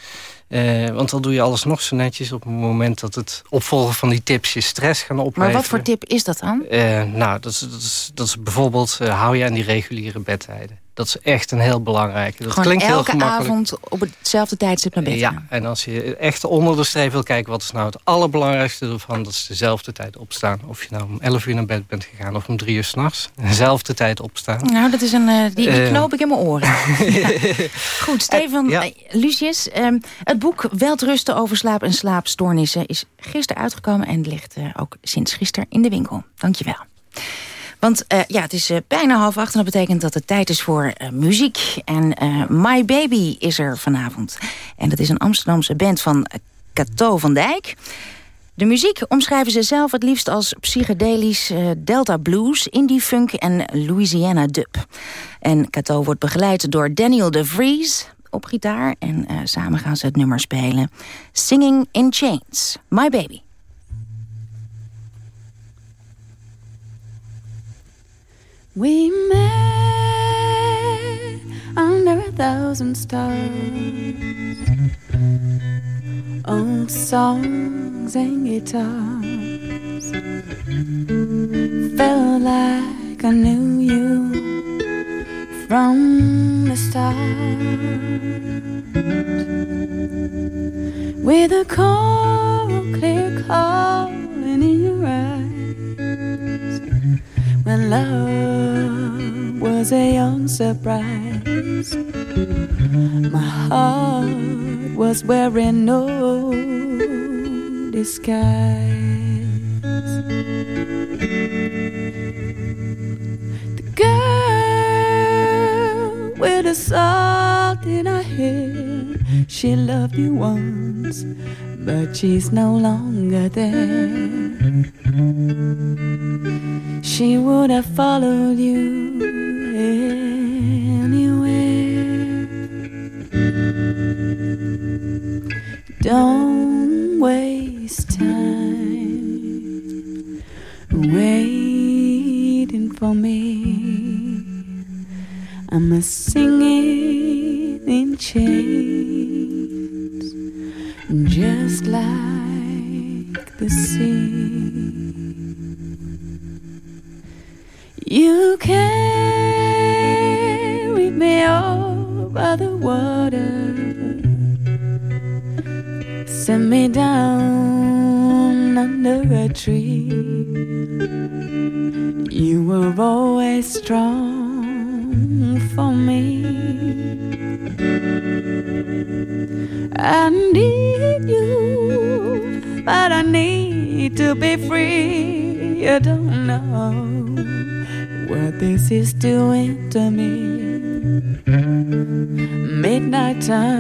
Uh, want dan doe je alles nog zo netjes op het moment dat het opvolgen van die tips je stress gaan opleveren. Maar wat voor tip is dat dan? Uh, nou, dat is, dat, is, dat is bijvoorbeeld uh, hou je aan die reguliere bedtijden. Dat is echt een heel belangrijke. Dat Gewoon klinkt heel elke avond op hetzelfde tijdstip naar bed Ja, gaan. en als je echt onder de streep wil kijken... wat is nou het allerbelangrijkste ervan... dat is dezelfde tijd opstaan. Of je nou om 11 uur naar bed bent gegaan of om 3 uur s'nachts. Dezelfde tijd opstaan. Nou, dat is een, eh, die, die Eh. knoop ik in mijn oren. Goed, Stefan, ja. eh, Lucius. ehm, het boek Welterusten over slaap en slaapstoornissen... is gisteren uitgekomen en ligt ook sinds gisteren in de winkel. Dankjewel. Want eh, ja, het is eh, bijna half acht en dat betekent dat het tijd is voor eh, muziek. En My Baby is er vanavond. En dat is een Amsterdamse band van Cato van Dijk. De muziek omschrijven ze zelf het liefst als psychedelisch Delta Blues, Indie Funk en Louisiana Dub. En Cato wordt begeleid door Daniel de Vries op gitaar. En samen gaan ze het nummer spelen. Singing in Chains, My Baby. We met under a thousand stars. Old songs and guitars. Felt like I knew you from the start. With a coral clear calling in your eyes when love was a young surprise. My heart was wearing no disguise. The girl with the salt in her hair, she loved you once, but she's no longer there. She would have followed you anywhere. Don't waste time waiting for me. I'm a singing in chains, just like the sea. You carry me over the water, set me down under a tree. You were always strong for me. I need you, but I need to be free. You don't know what this is doing to me. Midnight turns,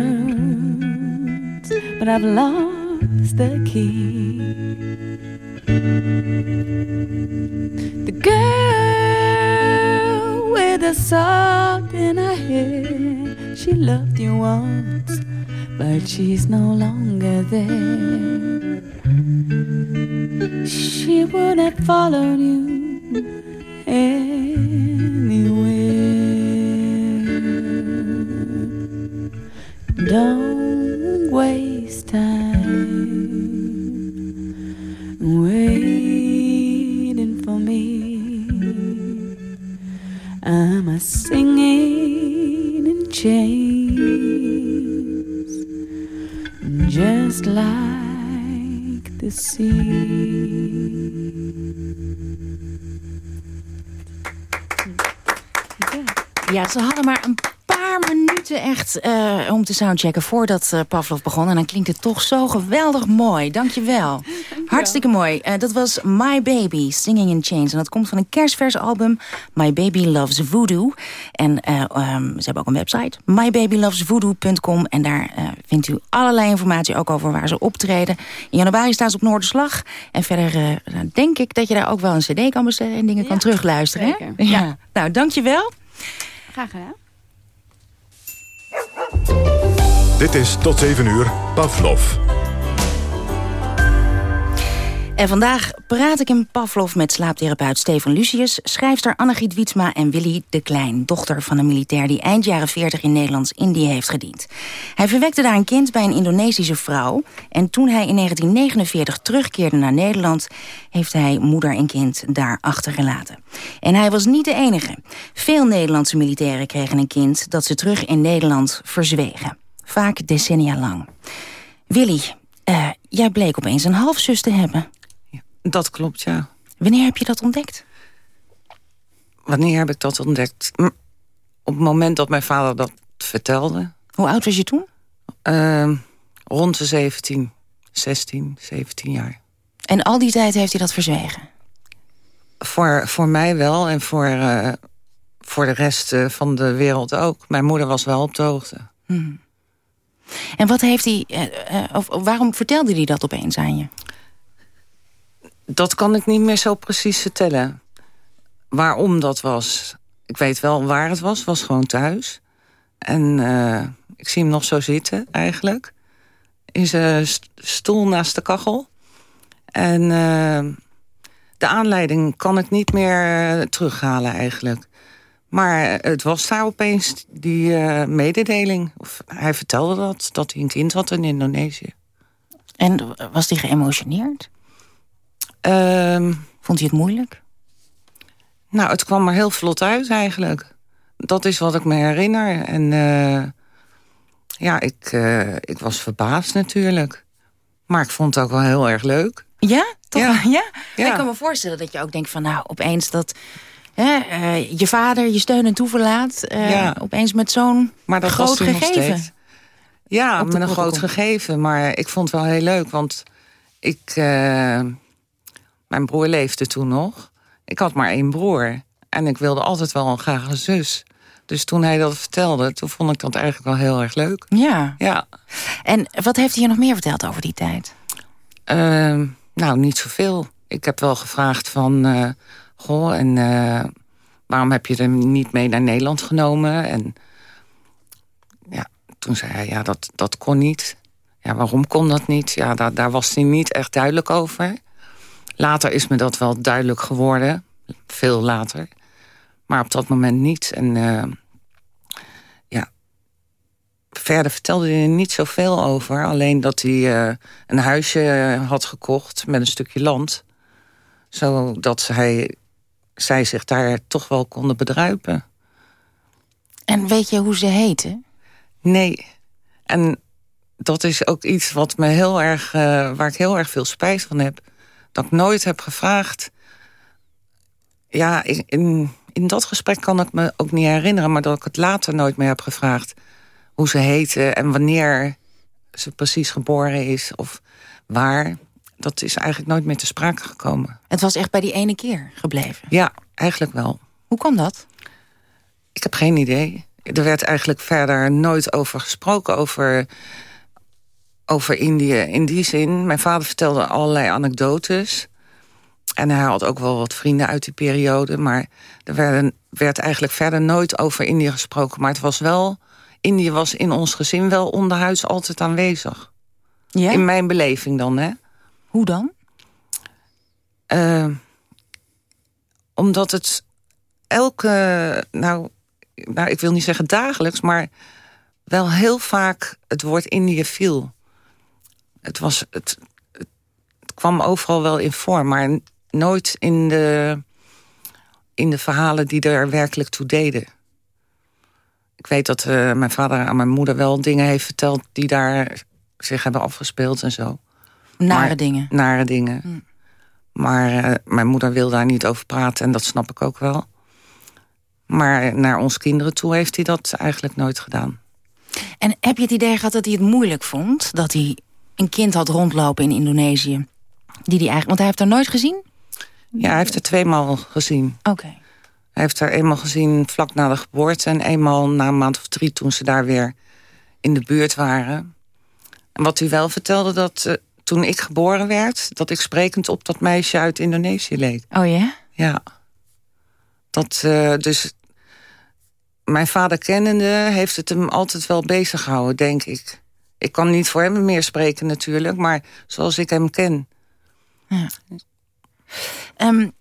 but I've lost the key. The girl with the salt in her hair, she loved you once, but she's no longer there. She would have followed you anywhere. Don't waste time waiting for me. I'm a singing in chains, just like the sea. Ja, ze hadden maar een paar minuten echt eh, om te soundchecken voordat eh, Pavlov begon. En dan klinkt het toch zo geweldig mooi. Dankjewel. Hartstikke mooi. Eh, dat was My Baby, Singing in Chains. En dat komt van een kerstvers album, My Baby Loves Voodoo. En eh, ehm, ze hebben ook een website, mybabylovesvoodoo.com. En daar vindt u allerlei informatie ook over waar ze optreden. In januari staan ze op Noorderslag. En verder nou, denk ik dat je daar ook wel een cd kan bestellen en dingen kan terugluisteren. hè? zeker. Ja. Nou, dankjewel. Graag gedaan. Dit is tot 7 uur Pavlov. En vandaag praat ik in Pavlov met slaaptherapeut Stefan Lucius... schrijfster Annegiet Wietsma en Willy de Klein... dochter van een militair die eind jaren 40 in Nederlands-Indië heeft gediend. Hij verwekte daar een kind bij een Indonesische vrouw... en toen hij in 1949 terugkeerde naar Nederland... heeft hij moeder en kind daar achtergelaten. En hij was niet de enige. Veel Nederlandse militairen kregen een kind... dat ze terug in Nederland verzwegen. Vaak decennia lang. Willy, uh, jij bleek opeens een halfzus te hebben. Dat klopt, ja. Wanneer heb je dat ontdekt? Wanneer heb ik dat ontdekt? Op het moment dat mijn vader dat vertelde. Hoe oud was je toen? Uh, rond de 17, 16, 17 jaar. En al die tijd heeft hij dat verzwegen? Voor, voor mij wel en voor, uh, voor de rest uh, van de wereld ook. Mijn moeder was wel op de hoogte. Hmm. En wat heeft hij, uh, of waarom vertelde hij dat opeens aan je? Dat kan ik niet meer zo precies vertellen. Waarom dat was. Ik weet wel waar het was. was gewoon thuis. En uh, ik zie hem nog zo zitten eigenlijk. In zijn stoel naast de kachel. En uh, de aanleiding kan ik niet meer terughalen eigenlijk. Maar het was daar opeens die mededeling. Of hij vertelde dat, dat hij een kind had in Indonesië. En was hij geëmotioneerd? Um, Vond hij het moeilijk? Nou, het kwam er heel vlot uit eigenlijk. Dat is wat ik me herinner. En uh, ja, ik, uh, ik was verbaasd natuurlijk. Maar ik vond het ook wel heel erg leuk. Ja? Toch? Ja. ja? ja. Ik kan me voorstellen dat je ook denkt van... nou, opeens dat hè, uh, je vader je steun en toeverlaat... ja. opeens met zo'n groot gegeven. Ja, met een groot gegeven. Maar ik vond het wel heel leuk, want ik... Mijn broer leefde toen nog. Ik had maar één broer. En ik wilde altijd wel een graag een zus. Dus toen hij dat vertelde, toen vond ik dat eigenlijk wel heel erg leuk. Ja. ja. En wat heeft hij je nog meer verteld over die tijd? Uh, nou, niet zoveel. Ik heb wel gevraagd van... Uh, goh, en uh, waarom heb je hem niet mee naar Nederland genomen? En ja, toen zei hij, ja, dat, dat kon niet. Ja, waarom kon dat niet? Ja, daar, daar was hij niet echt duidelijk over. Later is me dat wel duidelijk geworden. Veel later. Maar op dat moment niet. En uh, ja, verder vertelde hij er niet zoveel over. Alleen dat hij uh, een huisje had gekocht met een stukje land. Zodat hij, zij zich daar toch wel konden bedruipen. En weet je hoe ze heten? Nee. En dat is ook iets wat me heel erg, uh, waar ik heel erg veel spijt van heb dat ik nooit heb gevraagd. Ja, in, in dat gesprek kan ik me ook niet herinneren... maar dat ik het later nooit meer heb gevraagd... hoe ze heette en wanneer ze precies geboren is of waar. Dat is eigenlijk nooit meer te sprake gekomen. Het was echt bij die ene keer gebleven? Ja, eigenlijk wel. Hoe kwam dat? Ik heb geen idee. Er werd eigenlijk verder nooit over gesproken... over over Indië in die zin. Mijn vader vertelde allerlei anekdotes. En hij had ook wel wat vrienden uit die periode. Maar er werden, werd eigenlijk verder nooit over Indië gesproken. Maar het was wel... Indië was in ons gezin wel onderhuis altijd aanwezig. Ja? In mijn beleving dan, hè. Hoe dan? Uh, omdat het elke... Nou, nou, ik wil niet zeggen dagelijks... maar wel heel vaak het woord Indië viel het, was, het, het, kwam overal wel in vorm, maar nooit in de, in de verhalen die er werkelijk toe deden. Ik weet dat uh, mijn vader aan mijn moeder wel dingen heeft verteld... die daar zich hebben afgespeeld en zo. Nare maar, dingen? Nare dingen. Hm. Maar uh, mijn moeder wil daar niet over praten en dat snap ik ook wel. Maar naar ons kinderen toe heeft hij dat eigenlijk nooit gedaan. En heb je het idee gehad dat hij het moeilijk vond? Dat hij een kind had rondlopen in Indonesië. Die die eigenlijk, want hij heeft er nooit gezien? Ja, hij heeft er tweemaal gezien. Oké. Okay. Hij heeft er eenmaal gezien vlak na de geboorte... en eenmaal na een maand of drie toen ze daar weer in de buurt waren. En wat hij wel vertelde, dat uh, toen ik geboren werd... dat ik sprekend op dat meisje uit Indonesië leek. Oh ja? Ja. Dat, uh, dus mijn vader kennende heeft het hem altijd wel bezig gehouden, denk ik. Ik kan niet voor hem meer spreken natuurlijk, maar zoals ik hem ken. Ja. Um,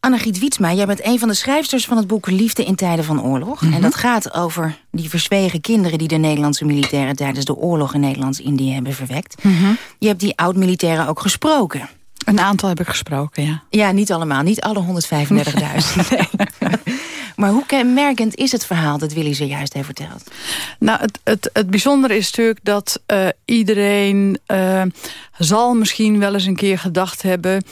Annegriet Wietsma, jij bent een van de schrijfsters van het boek Liefde in tijden van oorlog. En Mhm. dat gaat over die verzwegen kinderen... die de Nederlandse militairen tijdens de oorlog in Nederlands-Indië hebben verwekt. Mhm. Je hebt die oud-militairen ook gesproken. Een aantal heb ik gesproken, ja. Ja, niet allemaal. Niet alle 135.000. nee. Maar hoe kenmerkend is het verhaal dat Willy zojuist heeft verteld? Nou, het, het, het bijzondere is natuurlijk dat uh, iedereen uh, zal misschien wel eens een keer gedacht hebben...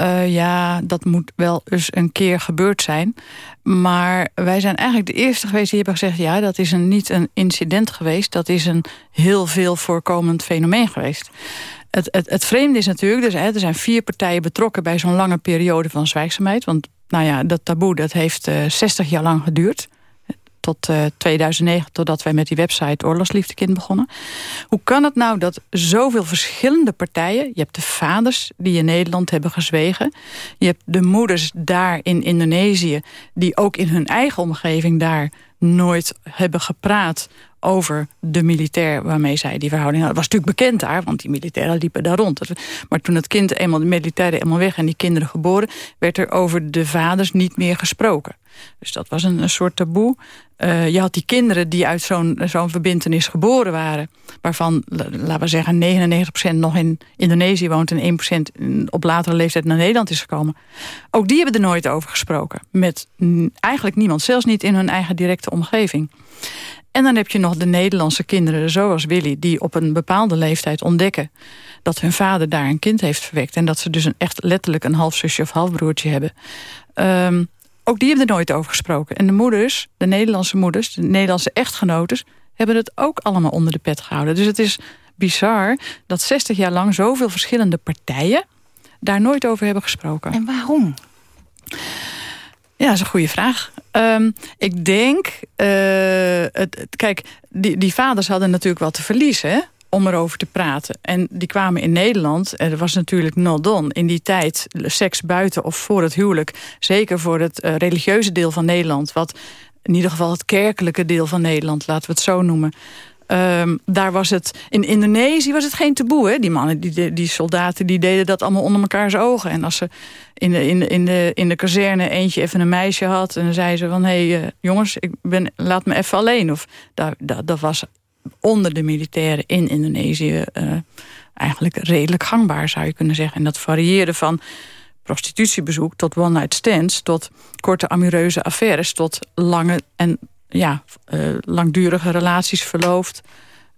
Uh, ja, dat moet wel eens een keer gebeurd zijn. Maar wij zijn eigenlijk de eerste geweest die hebben gezegd... ja, dat is een, niet een incident geweest. Dat is een heel veel voorkomend fenomeen geweest. Het, het, het vreemde is natuurlijk, dus, hè, er zijn vier partijen betrokken... bij zo'n lange periode van zwijgzaamheid. Want nou ja, dat taboe dat heeft uh, 60 jaar lang geduurd. Tot uh, 2009, totdat wij met die website Oorlogsliefdekind begonnen. Hoe kan het nou dat zoveel verschillende partijen... je hebt de vaders die in Nederland hebben gezwegen. Je hebt de moeders daar in Indonesië... die ook in hun eigen omgeving daar nooit hebben gepraat over de militair waarmee zij die verhouding hadden. Dat was natuurlijk bekend daar, want die militairen liepen daar rond. Maar toen het kind eenmaal, de militairen eenmaal weg en die kinderen geboren... werd er over de vaders niet meer gesproken. Dus dat was een, een soort taboe. Uh, je had die kinderen die uit zo'n zo'n verbintenis geboren waren... waarvan, laten we zeggen, 99% nog in Indonesië woont... en 1% op latere leeftijd naar Nederland is gekomen. Ook die hebben er nooit over gesproken. Met eigenlijk niemand, zelfs niet in hun eigen directe omgeving. En dan heb je nog de Nederlandse kinderen, zoals Willy... die op een bepaalde leeftijd ontdekken... dat hun vader daar een kind heeft verwekt... en dat ze dus een echt letterlijk een halfzusje of halfbroertje hebben... Um, ook die hebben er nooit over gesproken. En de moeders, de Nederlandse moeders, de Nederlandse echtgenotes... hebben het ook allemaal onder de pet gehouden. Dus het is bizar dat 60 jaar lang zoveel verschillende partijen... daar nooit over hebben gesproken. En waarom? Ja, dat is een goede vraag. Um, ik denk, uh, het, het, kijk, die, die vaders hadden natuurlijk wat te verliezen... Om erover te praten. En die kwamen in Nederland, en er was natuurlijk not done... in die tijd seks buiten of voor het huwelijk... zeker voor het uh, religieuze deel van Nederland... wat in ieder geval het kerkelijke deel van Nederland, laten we het zo noemen... Um, daar was het, in Indonesië was het geen taboe. Hè? Die mannen, die, die soldaten, die deden dat allemaal onder mekaars ogen. En als ze in de, in de, in de, in de kazerne eentje even een meisje had... en dan zei ze van, hé hey, uh, jongens, ik ben, laat me even alleen. Of dat, dat was onder de militairen in Indonesië uh, eigenlijk redelijk gangbaar, zou je kunnen zeggen. En dat varieerde van prostitutiebezoek tot one-night stands... tot korte amoureuze affaires, tot lange en ja, uh, langdurige relaties verloofd...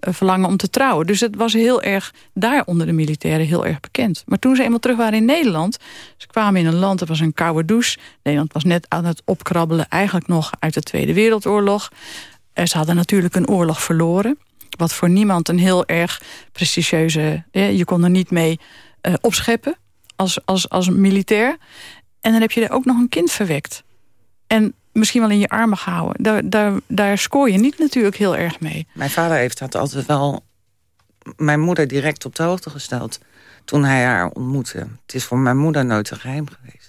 Uh, verlangen om te trouwen. Dus het was heel erg daar onder de militairen heel erg bekend. Maar toen ze eenmaal terug waren in Nederland... ze kwamen in een land, het was een koude douche. Nederland was net aan het opkrabbelen eigenlijk nog uit de Tweede Wereldoorlog. Ze hadden natuurlijk een oorlog verloren. Wat voor niemand een heel erg prestigieuze... je kon er niet mee uh, opscheppen als, als, als militair. En dan heb je er ook nog een kind verwekt. En misschien wel in je armen gehouden. Daar, daar, daar scoor je niet natuurlijk heel erg mee. Mijn vader heeft dat altijd wel... mijn moeder direct op de hoogte gesteld... toen hij haar ontmoette. Het is voor mijn moeder nooit een geheim geweest.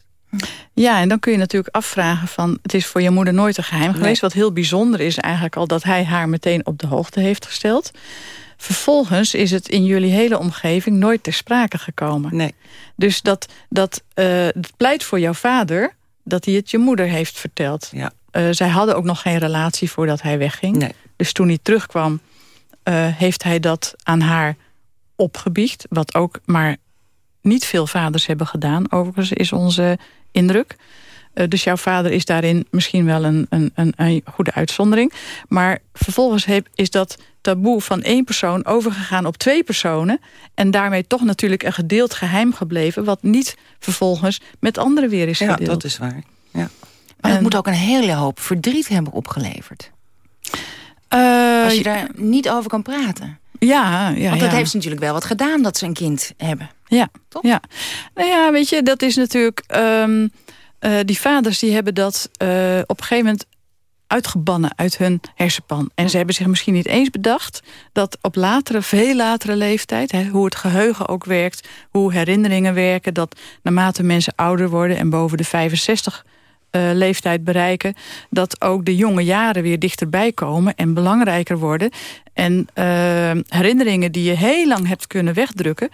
Ja, en dan kun je natuurlijk afvragen van... het is voor je moeder nooit een geheim nee. geweest. Wat heel bijzonder is eigenlijk al dat hij haar meteen op de hoogte heeft gesteld. Vervolgens is het in jullie hele omgeving nooit ter sprake gekomen. Nee. Dus dat, dat, uh, dat pleit voor jouw vader dat hij het je moeder heeft verteld. Ja. Uh, zij hadden ook nog geen relatie voordat hij wegging. Nee. Dus toen hij terugkwam, uh, heeft hij dat aan haar opgebiecht. Wat ook maar niet veel vaders hebben gedaan. Overigens is onze indruk. Uh, dus jouw vader is daarin misschien wel een, een, een, een goede uitzondering. Maar vervolgens is dat taboe van één persoon overgegaan op twee personen. En daarmee toch natuurlijk een gedeeld geheim gebleven... wat niet vervolgens met anderen weer is ja, gedeeld. Ja, dat is waar. Ja. Maar het moet ook een hele hoop verdriet hebben opgeleverd. Uh, Als je daar niet over kan praten. Ja, ja. Want dat ja. heeft ze natuurlijk wel wat gedaan dat ze een kind hebben. Ja, Toch? ja. Nou ja, weet je, dat is natuurlijk... Um, uh, die vaders die hebben dat uh, op een gegeven moment uitgebannen uit hun hersenpan. En ze hebben zich misschien niet eens bedacht... dat op latere, veel latere leeftijd... Hè, hoe het geheugen ook werkt, hoe herinneringen werken... dat naarmate mensen ouder worden en boven de 65 eh, leeftijd bereiken... dat ook de jonge jaren weer dichterbij komen en belangrijker worden. En uh, herinneringen die je heel lang hebt kunnen wegdrukken...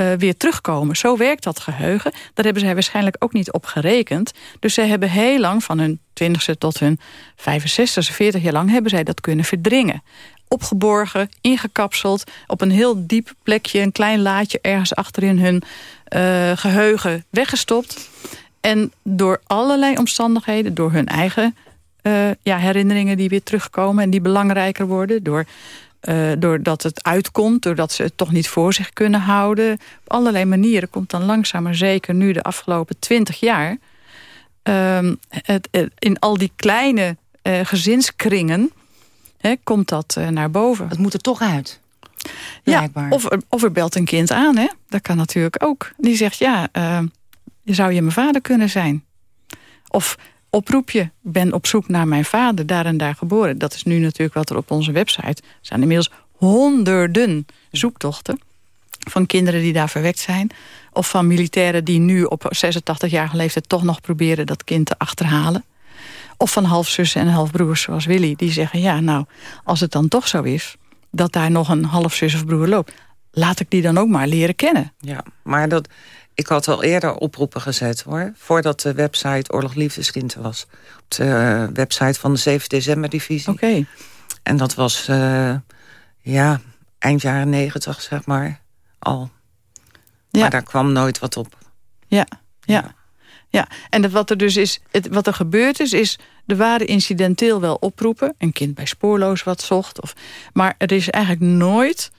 Uh, weer terugkomen. Zo werkt dat geheugen. Daar hebben zij waarschijnlijk ook niet op gerekend. Dus zij hebben heel lang, van hun 20ste tot hun 65, 40 jaar lang... hebben zij dat kunnen verdringen opgeborgen, ingekapseld... op een heel diep plekje, een klein laadje ergens achterin hun geheugen weggestopt. En door allerlei omstandigheden, door hun eigen uh, ja, herinneringen die weer terugkomen... en die belangrijker worden, door, uh, doordat het uitkomt... doordat ze het toch niet voor zich kunnen houden. Op allerlei manieren komt dan langzaam maar zeker nu de afgelopen twintig jaar... Uh, het, het, in al die kleine gezinskringen He, komt dat naar boven. Het moet er toch uit. Ja, of, of er belt een kind aan, hè? dat kan natuurlijk ook. Die zegt, ja, uh, zou je mijn vader kunnen zijn? Of oproep je, ben op zoek naar mijn vader, daar en daar geboren. Dat is nu natuurlijk wat er op onze website... Zijn inmiddels honderden zoektochten van kinderen die daar verwekt zijn. Of van militairen die nu op 86-jarige leeftijd... toch nog proberen dat kind te achterhalen. Of van halfzussen en halfbroers zoals Willy. Die zeggen, ja nou, als het dan toch zo is... dat daar nog een halfzus of broer loopt... laat ik die dan ook maar leren kennen. Ja, maar dat, ik had al eerder oproepen gezet hoor. Voordat de website Oorlog Liefdeskind was. Op de uh, website van de 7 december divisie. Oké. Okay. En dat was, uh, ja, eind jaren negentig zeg maar, al. Ja. Maar daar kwam nooit wat op. Ja, ja. Ja, en wat er dus is, het, wat er gebeurd is, is er waren incidenteel wel oproepen. Een kind bij spoorloos wat zocht. Of, maar er is eigenlijk nooit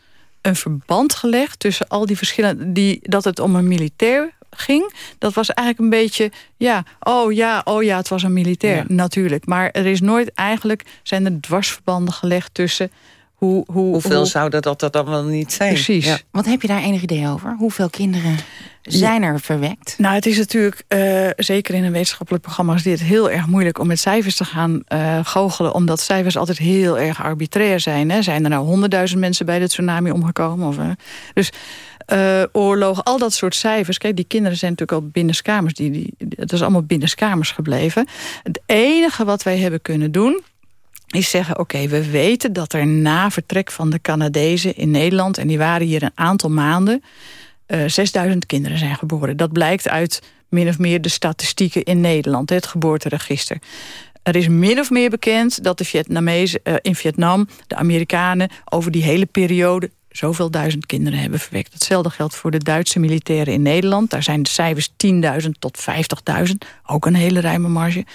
een verband gelegd tussen al die verschillen. Die, dat het om een militair ging. Dat was eigenlijk een beetje, ja, oh ja, oh ja, het was een militair, ja. natuurlijk. Maar er is nooit eigenlijk, zijn er dwarsverbanden gelegd tussen hoe, hoe, Hoeveel hoe... zou dat, dat, dat dan wel niet zijn? Precies. Ja. Wat heb je daar enig idee over? Hoeveel kinderen zijn er verwekt? Nou, het is natuurlijk, uh, zeker in een wetenschappelijk programma... is dit heel erg moeilijk om met cijfers te gaan uh, goochelen... omdat cijfers altijd heel erg arbitrair zijn. Hè? Zijn er nou honderdduizend mensen bij de tsunami omgekomen? Of, uh, dus uh, oorlog, al dat soort cijfers. Kijk, die kinderen zijn natuurlijk al binnenskamers. Die, die, het is allemaal binnenskamers gebleven. Het enige wat wij hebben kunnen doen is zeggen, oké, we weten dat er na vertrek van de Canadezen in Nederland... en die waren hier een aantal maanden, uh, 6000 kinderen zijn geboren. Dat blijkt uit min of meer de statistieken in Nederland, het geboorteregister. Er is min of meer bekend dat de Vietnamezen uh, in Vietnam, de Amerikanen... over die hele periode zoveel duizend kinderen hebben verwekt. Hetzelfde geldt voor de Duitse militairen in Nederland. Daar zijn de cijfers 10.000 tot 50.000. Ook een hele ruime marge.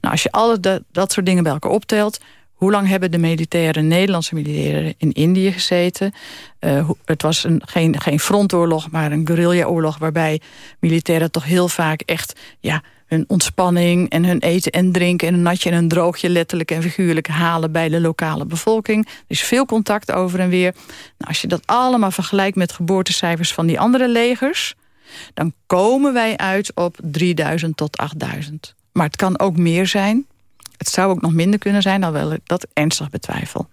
Nou, als je alle dat soort dingen bij elkaar optelt... Hoe lang hebben de militairen, Nederlandse militairen in Indië gezeten? Uh, het was een, geen, geen frontoorlog, maar een guerrillaoorlog... waarbij militairen toch heel vaak echt ja, hun ontspanning... en hun eten en drinken en een natje en een droogje... letterlijk en figuurlijk halen bij de lokale bevolking. Er is veel contact over en weer. Nou, als je dat allemaal vergelijkt met geboortecijfers van die andere legers... dan komen wij uit op 3000 tot 8000. Maar het kan ook meer zijn... Het zou ook nog minder kunnen zijn, alhoewel ik dat ernstig betwijfel.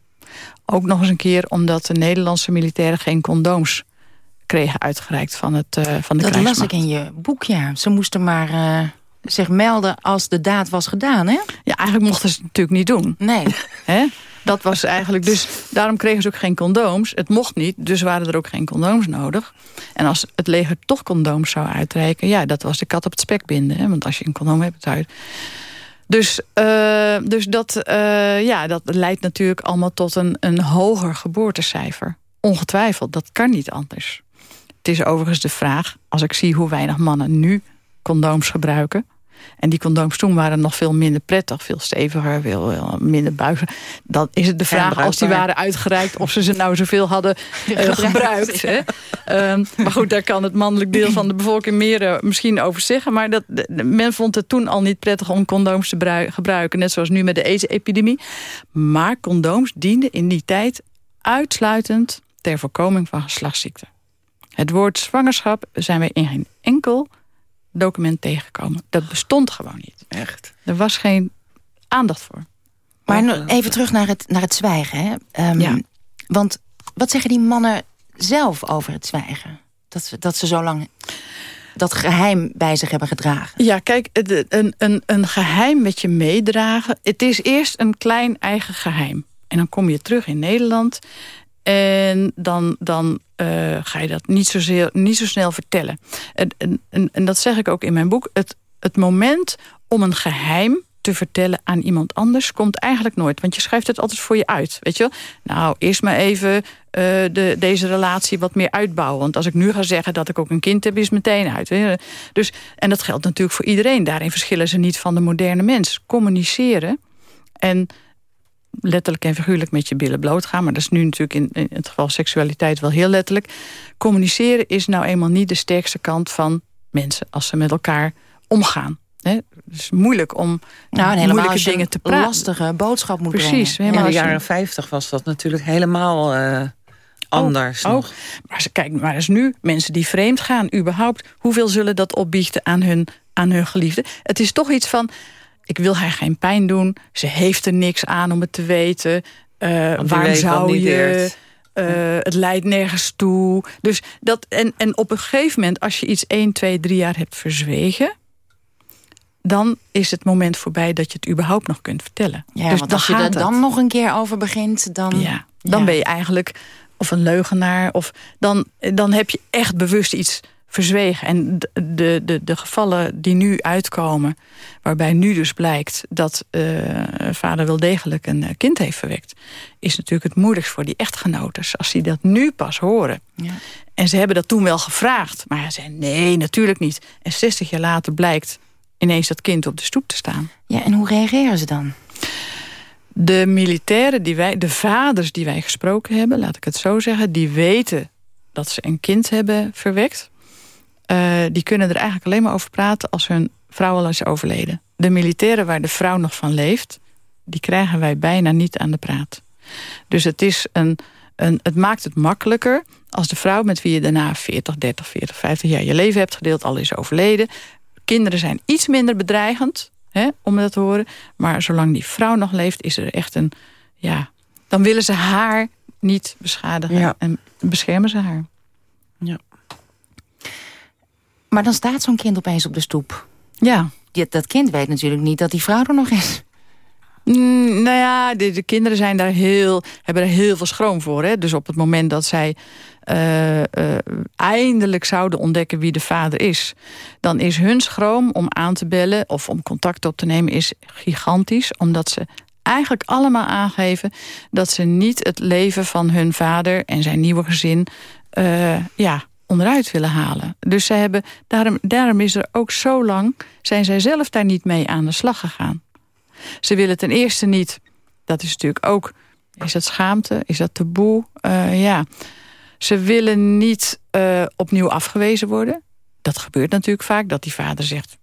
Ook nog eens een keer omdat de Nederlandse militairen geen condooms kregen uitgereikt van, het, uh, van de Dat las ik in je boek, ja. Ze moesten maar uh, zich melden als de daad was gedaan, hè? Ja, eigenlijk mochten ze het natuurlijk niet doen. Nee. Hè? Dat was eigenlijk, dus daarom kregen ze ook geen condooms. Het mocht niet, dus waren er ook geen condooms nodig. En als het leger toch condooms zou uitreiken... ja, dat was de kat op het spek binden. Hè? Want als je een condoom hebt, het uit dus, uh, dus dat, uh, ja, dat leidt natuurlijk allemaal tot een, een hoger geboortecijfer. Ongetwijfeld, dat kan niet anders. Het is overigens de vraag, als ik zie hoe weinig mannen nu condooms gebruiken... En die condooms toen waren nog veel minder prettig. Veel steviger, veel, veel minder buigen. Dan is het de vraag als die waren uitgereikt... of ze ze nou zoveel hadden uh, gebruikt. Hè? Um, maar goed, daar kan het mannelijk deel van de bevolking meer uh, misschien over zeggen. Maar dat, de, men vond het toen al niet prettig om condooms te gebruiken. Net zoals nu met de AIDS-epidemie. Maar condooms dienden in die tijd uitsluitend... ter voorkoming van geslachtsziekten. Het woord zwangerschap zijn wij in geen enkel document tegenkomen. Dat bestond gewoon niet. Echt? Er was geen aandacht voor. Maar even terug naar het, naar het zwijgen. Hè? Um, ja. Want wat zeggen die mannen zelf over het zwijgen? Dat, dat ze zo lang... dat geheim bij zich hebben gedragen. Ja, kijk, een, een, een geheim met je meedragen. Het is eerst een klein eigen geheim. En dan kom je terug in Nederland. En dan, dan uh, ga je dat niet, zozeer, niet zo snel vertellen. En, en, en dat zeg ik ook in mijn boek. Het, het moment om een geheim te vertellen aan iemand anders komt eigenlijk nooit. Want je schrijft het altijd voor je uit. Weet je Nou, eerst maar even uh, de, deze relatie wat meer uitbouwen. Want als ik nu ga zeggen dat ik ook een kind heb, is meteen uit. Dus, en dat geldt natuurlijk voor iedereen. Daarin verschillen ze niet van de moderne mens. Communiceren en letterlijk en figuurlijk met je billen bloot gaan. Maar dat is nu natuurlijk in, in het geval seksualiteit wel heel letterlijk. Communiceren is nou eenmaal niet de sterkste kant van mensen... als ze met elkaar omgaan. Het is moeilijk om nou, en helemaal moeilijke dingen te praten. lastige boodschap moet Precies, brengen. In de jaren 50 was dat natuurlijk helemaal uh, anders. Ook, ook. Maar ze, kijk maar eens nu, mensen die vreemd gaan überhaupt... hoeveel zullen dat opbiechten aan hun, aan hun geliefde? Het is toch iets van ik wil haar geen pijn doen. Ze heeft er niks aan om het te weten. Uh, waar zou je... Uh, het leidt nergens toe. Dus dat, en, en op een gegeven moment, als je iets 1, 2, 3 jaar hebt verzwegen... dan is het moment voorbij dat je het überhaupt nog kunt vertellen. Ja, dus want als je er dan nog een keer over begint... dan, ja, dan ben je eigenlijk of een leugenaar... of dan, dan heb je echt bewust iets verzwegen. En de, de, de, gevallen die nu uitkomen... waarbij nu dus blijkt dat uh, vader wel degelijk een eh, kind heeft verwekt... is natuurlijk het moeilijkst voor die echtgenoten. Als die dat nu pas horen. Ja. En ze hebben dat toen wel gevraagd. Maar hij zei nee, natuurlijk niet. En 60 jaar later blijkt ineens dat kind op de stoep te staan. Ja, en hoe reageren ze dan? De militairen, die wij, de vaders die wij gesproken hebben... laat ik het zo zeggen, die weten dat ze een kind hebben verwekt... Uh, die kunnen er eigenlijk alleen maar over praten als hun vrouw al is overleden. De militairen waar de vrouw nog van leeft, die krijgen wij bijna niet aan de praat. Dus het, is een, een, het maakt het makkelijker als de vrouw met wie je daarna 40, 30, 40, 50 jaar je leven hebt gedeeld al is overleden. Kinderen zijn iets minder bedreigend hè, om dat te horen. Maar zolang die vrouw nog leeft is er echt een... Ja, dan willen ze haar niet beschadigen en beschermen ze haar. Ja. Maar dan staat zo'n kind opeens op de stoep. Ja. dat kind weet natuurlijk niet dat die vrouw er nog is. Mm, nou ja, de, de, kinderen zijn daar heel, hebben er heel veel schroom voor. Hè? Dus op het moment dat zij uh, uh, eindelijk zouden ontdekken wie de vader is... dan is hun schroom om aan te bellen of om contact op te nemen is gigantisch. Omdat ze eigenlijk allemaal aangeven dat ze niet het leven van hun vader en zijn nieuwe gezin... Uh, ja, onderuit willen halen. Dus ze hebben, daarom, daarom is er ook zo lang... zijn zij zelf daar niet mee aan de slag gegaan. Ze willen ten eerste niet... dat is natuurlijk ook... is dat schaamte? Is dat taboe? Uh, ja. Ze willen niet uh, opnieuw afgewezen worden. Dat gebeurt natuurlijk vaak, dat die vader zegt...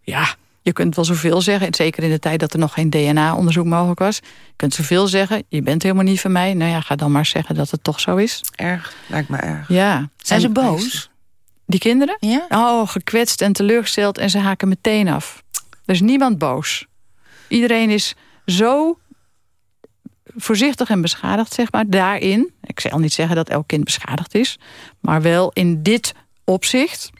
ja, je kunt wel zoveel zeggen. Zeker in de tijd dat er nog geen DNA-onderzoek mogelijk was. Je kunt zoveel zeggen. Je bent helemaal niet van mij. Nou ja, ga dan maar zeggen dat het toch zo is. Erg, lijkt me erg. Ja. Zijn ze boos? Die kinderen? Ja. Oh, gekwetst en teleurgesteld en ze haken meteen af. Er is niemand boos. Iedereen is zo voorzichtig en beschadigd, zeg maar, daarin. Ik zal niet zeggen dat elk kind beschadigd is. Maar wel in dit opzicht.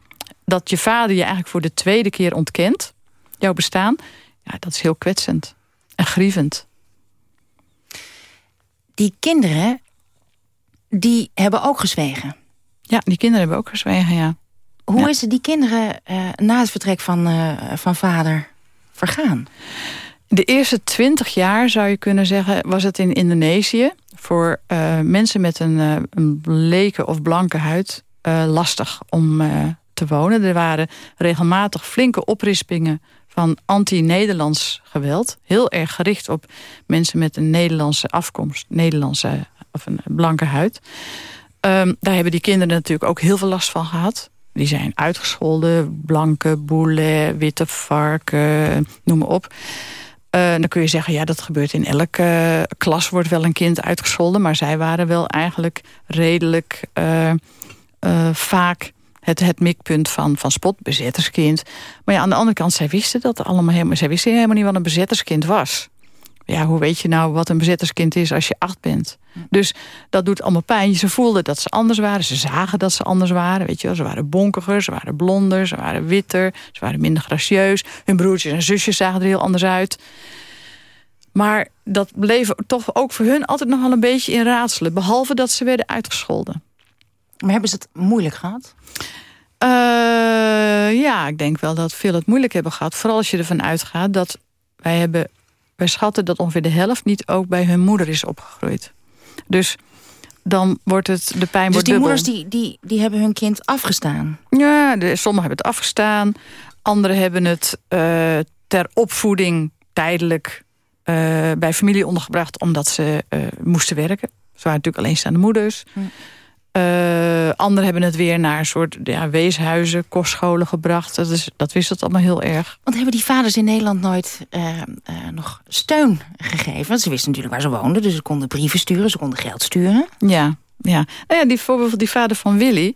Dat je vader je eigenlijk voor de tweede keer ontkent jouw bestaan, ja, dat is heel kwetsend en grievend. Die kinderen, die hebben ook gezwegen. Ja, die kinderen hebben ook gezwegen, ja. Hoe is het die kinderen uh, na het vertrek van, uh, van vader vergaan? De eerste twintig jaar, zou je kunnen zeggen, was het in Indonesië... voor uh, mensen met een, een bleke of blanke huid lastig om te wonen. Er waren regelmatig flinke oprispingen van anti-Nederlands geweld. Heel erg gericht op mensen met een Nederlandse afkomst. Nederlandse of een blanke huid. Um, daar hebben die kinderen natuurlijk ook heel veel last van gehad. Die zijn uitgescholden. Blanke, boele, witte varken, noem maar op. Uh, dan kun je zeggen, ja, dat gebeurt in elke klas wordt wel een kind uitgescholden. Maar zij waren wel eigenlijk redelijk uh, uh, vaak het, het mikpunt van, van spot, bezetterskind. Maar ja, aan de andere kant, zij wisten dat allemaal helemaal. Zij wisten helemaal niet wat een bezetterskind was. ja, hoe weet je nou wat een bezetterskind is als je acht bent? Dus dat doet allemaal pijn. Ze voelden dat ze anders waren. Ze zagen dat ze anders waren. Weet je wel. Ze waren bonkiger, ze waren blonder, ze waren witter. Ze waren minder gracieus. Hun broertjes en zusjes zagen er heel anders uit. Maar dat bleef toch ook voor hun altijd nog wel een beetje in raadselen. Behalve dat ze werden uitgescholden. Maar hebben ze het moeilijk gehad? Uh, ja, ik denk wel dat veel het moeilijk hebben gehad. Vooral als je ervan uitgaat dat wij hebben... Wij schatten dat ongeveer de helft niet ook bij hun moeder is opgegroeid. Dus dan wordt het de pijn dus die dubbel. moeders die, die, die hebben hun kind afgestaan? Ja, de, sommigen hebben het afgestaan. Anderen hebben het uh, ter opvoeding tijdelijk uh, bij familie ondergebracht... omdat ze moesten werken. Ze waren natuurlijk alleenstaande moeders. Hm. Uh, anderen hebben het weer naar een soort ja, weeshuizen, kostscholen gebracht. Dat, is, dat wist het allemaal heel erg. Want hebben die vaders in Nederland nooit uh, uh, nog steun gegeven? Want ze wisten natuurlijk waar ze woonden, dus ze konden brieven sturen, ze konden geld sturen. Ja, ja. Nou ja die, bijvoorbeeld die vader van Willy...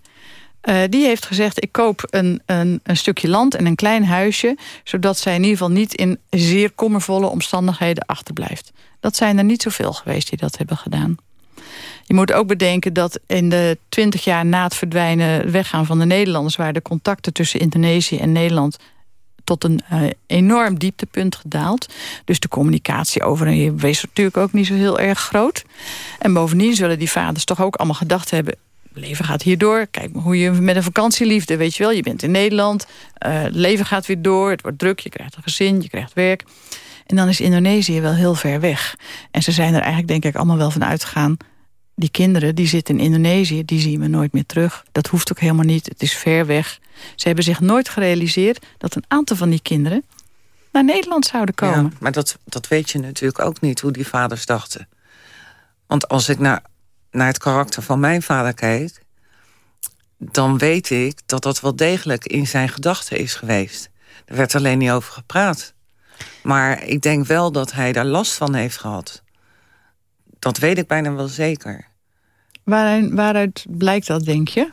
die heeft gezegd, ik koop een, een, een stukje land en een klein huisje... zodat zij in ieder geval niet in zeer kommervolle omstandigheden achterblijft. Dat zijn er niet zoveel geweest die dat hebben gedaan. Je moet ook bedenken dat in de twintig jaar na het verdwijnen weggaan van de Nederlanders... waren de contacten tussen Indonesië en Nederland tot een uh, enorm dieptepunt gedaald. Dus de communicatie over en wees natuurlijk ook niet zo heel erg groot. En bovendien zullen die vaders toch ook allemaal gedacht hebben... leven gaat hier door. Kijk hoe je met een vakantieliefde, weet je wel. Je bent in Nederland, uh, het leven gaat weer door. Het wordt druk, je krijgt een gezin, je krijgt werk. En dan is Indonesië wel heel ver weg. En ze zijn er eigenlijk denk ik allemaal wel van uitgegaan die kinderen die zitten in Indonesië, die zien we nooit meer terug. Dat hoeft ook helemaal niet, het is ver weg. Ze hebben zich nooit gerealiseerd dat een aantal van die kinderen naar Nederland zouden komen. Ja, maar dat, dat weet je natuurlijk ook niet, hoe die vaders dachten. Want als ik naar, naar het karakter van mijn vader kijk... dan weet ik dat dat wel degelijk in zijn gedachten is geweest. Er werd alleen niet over gepraat. Maar ik denk wel dat hij daar last van heeft gehad. Dat weet ik bijna wel zeker. Waaruit, waaruit blijkt dat, denk je?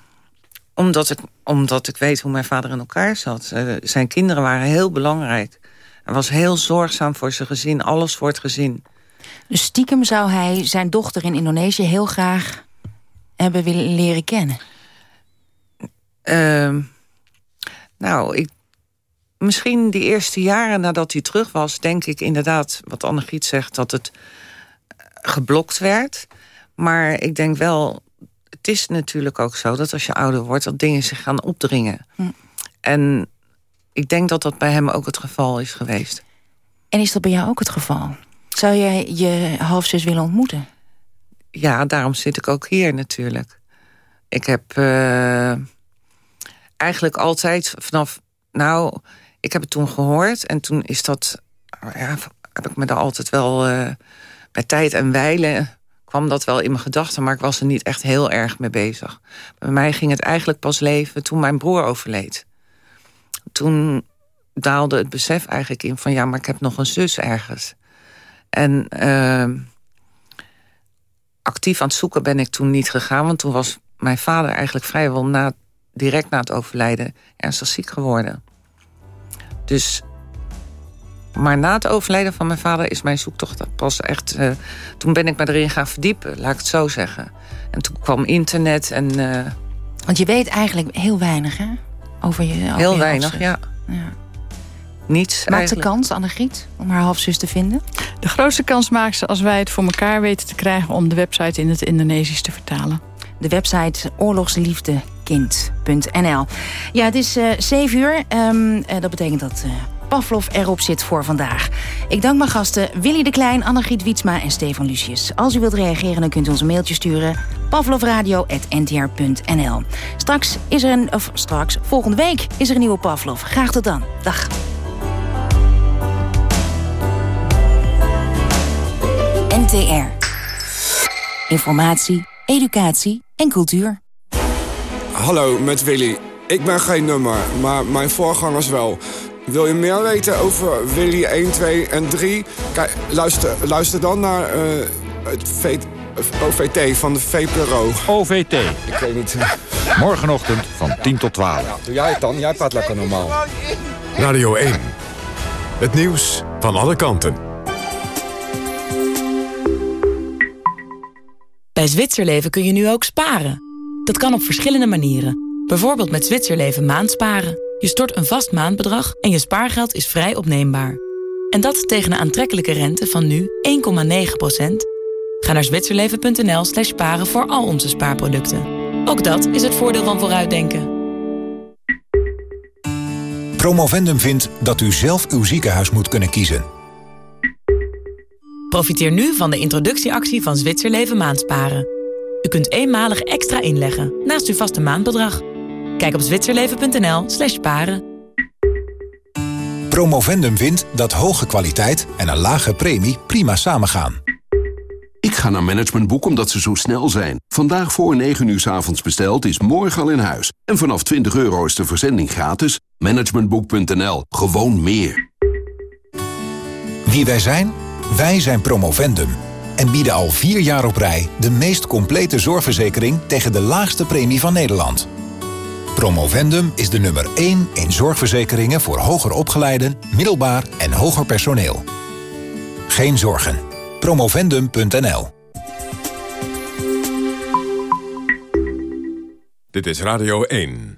Omdat ik, omdat ik weet hoe mijn vader in elkaar zat. Uh, zijn kinderen waren heel belangrijk. Hij was heel zorgzaam voor zijn gezin, alles voor het gezin. Dus stiekem zou hij zijn dochter in Indonesië heel graag hebben willen leren kennen? Uh, nou, ik, misschien die eerste jaren nadat hij terug was... denk ik inderdaad, wat Annegiet zegt, dat het geblokt werd. Maar ik denk wel, het is natuurlijk ook zo... dat als je ouder wordt, dat dingen zich gaan opdringen. Hm. En ik denk dat dat bij hem ook het geval is geweest. En is dat bij jou ook het geval? Zou jij je halfzus willen ontmoeten? Ja, daarom zit ik ook hier natuurlijk. Ik heb uh, eigenlijk altijd vanaf... Nou, ik heb het toen gehoord en toen is dat... Ja, heb ik me daar altijd wel... Uh, tijd en wijlen kwam dat wel in mijn gedachten... maar ik was er niet echt heel erg mee bezig. Bij mij ging het eigenlijk pas leven toen mijn broer overleed. Toen daalde het besef eigenlijk in van... ja, maar ik heb nog een zus ergens. En uh, actief aan het zoeken ben ik toen niet gegaan... want toen was mijn vader eigenlijk vrijwel na, direct na het overlijden... ernstig ziek geworden. Dus maar na het overlijden van mijn vader is mijn zoektocht pas echt... Uh, toen ben ik me erin gaan verdiepen, laat ik het zo zeggen. En toen kwam internet en... Uh, Want je weet eigenlijk heel weinig, hè? Over je over Heel je weinig, ja. ja. Niets Maakt de kans, Annegriet, om haar halfzus te vinden? De grootste kans maakt ze als wij het voor elkaar weten te krijgen... om de website in het Indonesisch te vertalen. De website oorlogsliefdekind.nl. Ja, het is uh, 7 uur. Um, dat betekent dat... Pavlov erop zit voor vandaag. Ik dank mijn gasten Willy de Klein, Annegriet Wietsma en Stefan Lucius. Als u wilt reageren, dan kunt u ons een mailtje sturen. pavlovradio.ntr.nl Straks is er een... of straks, volgende week is er een nieuwe Pavlov. Graag tot dan. Dag. NTR. Informatie, educatie en cultuur. Hallo, met Willy. Ik ben geen nummer, maar mijn voorgangers wel. Wil je meer weten over Willy 1, 2 en 3? Kijk, luister, luister dan naar eh, het eh, OVT van de VPRO. OVT. Ik weet niet. Morgenochtend van 10 tot 12. Doe jij het dan? Jij praat lekker normaal. Radio 1. Het nieuws van alle kanten. Bij Zwitserleven kun je nu ook sparen. Dat kan op verschillende manieren. Bijvoorbeeld met Zwitserleven maandsparen. Je stort een vast maandbedrag en je spaargeld is vrij opneembaar. En dat tegen een aantrekkelijke rente van nu 1,9%. Ga naar zwitserleven.nl slash sparen voor al onze spaarproducten. Ook dat is het voordeel van vooruitdenken. Promovendum vindt dat u zelf uw ziekenhuis moet kunnen kiezen. Profiteer nu van de introductieactie van Zwitserleven Maandsparen. U kunt eenmalig extra inleggen naast uw vaste maandbedrag. Kijk op zwitserleven.nl slash paren. Promovendum vindt dat hoge kwaliteit en een lage premie prima samengaan. Ik ga naar Managementboek omdat ze zo snel zijn. Vandaag voor 9 uur s avonds besteld is morgen al in huis. En vanaf 20 euro is de verzending gratis. Managementboek.nl. Gewoon meer. Wie wij zijn? Wij zijn Promovendum en bieden al vier jaar op rij de meest complete zorgverzekering tegen de laagste premie van Nederland. Promovendum is de nummer 1 in zorgverzekeringen voor hoger opgeleiden, middelbaar en hoger personeel. Geen zorgen. Promovendum.nl Dit is Radio 1.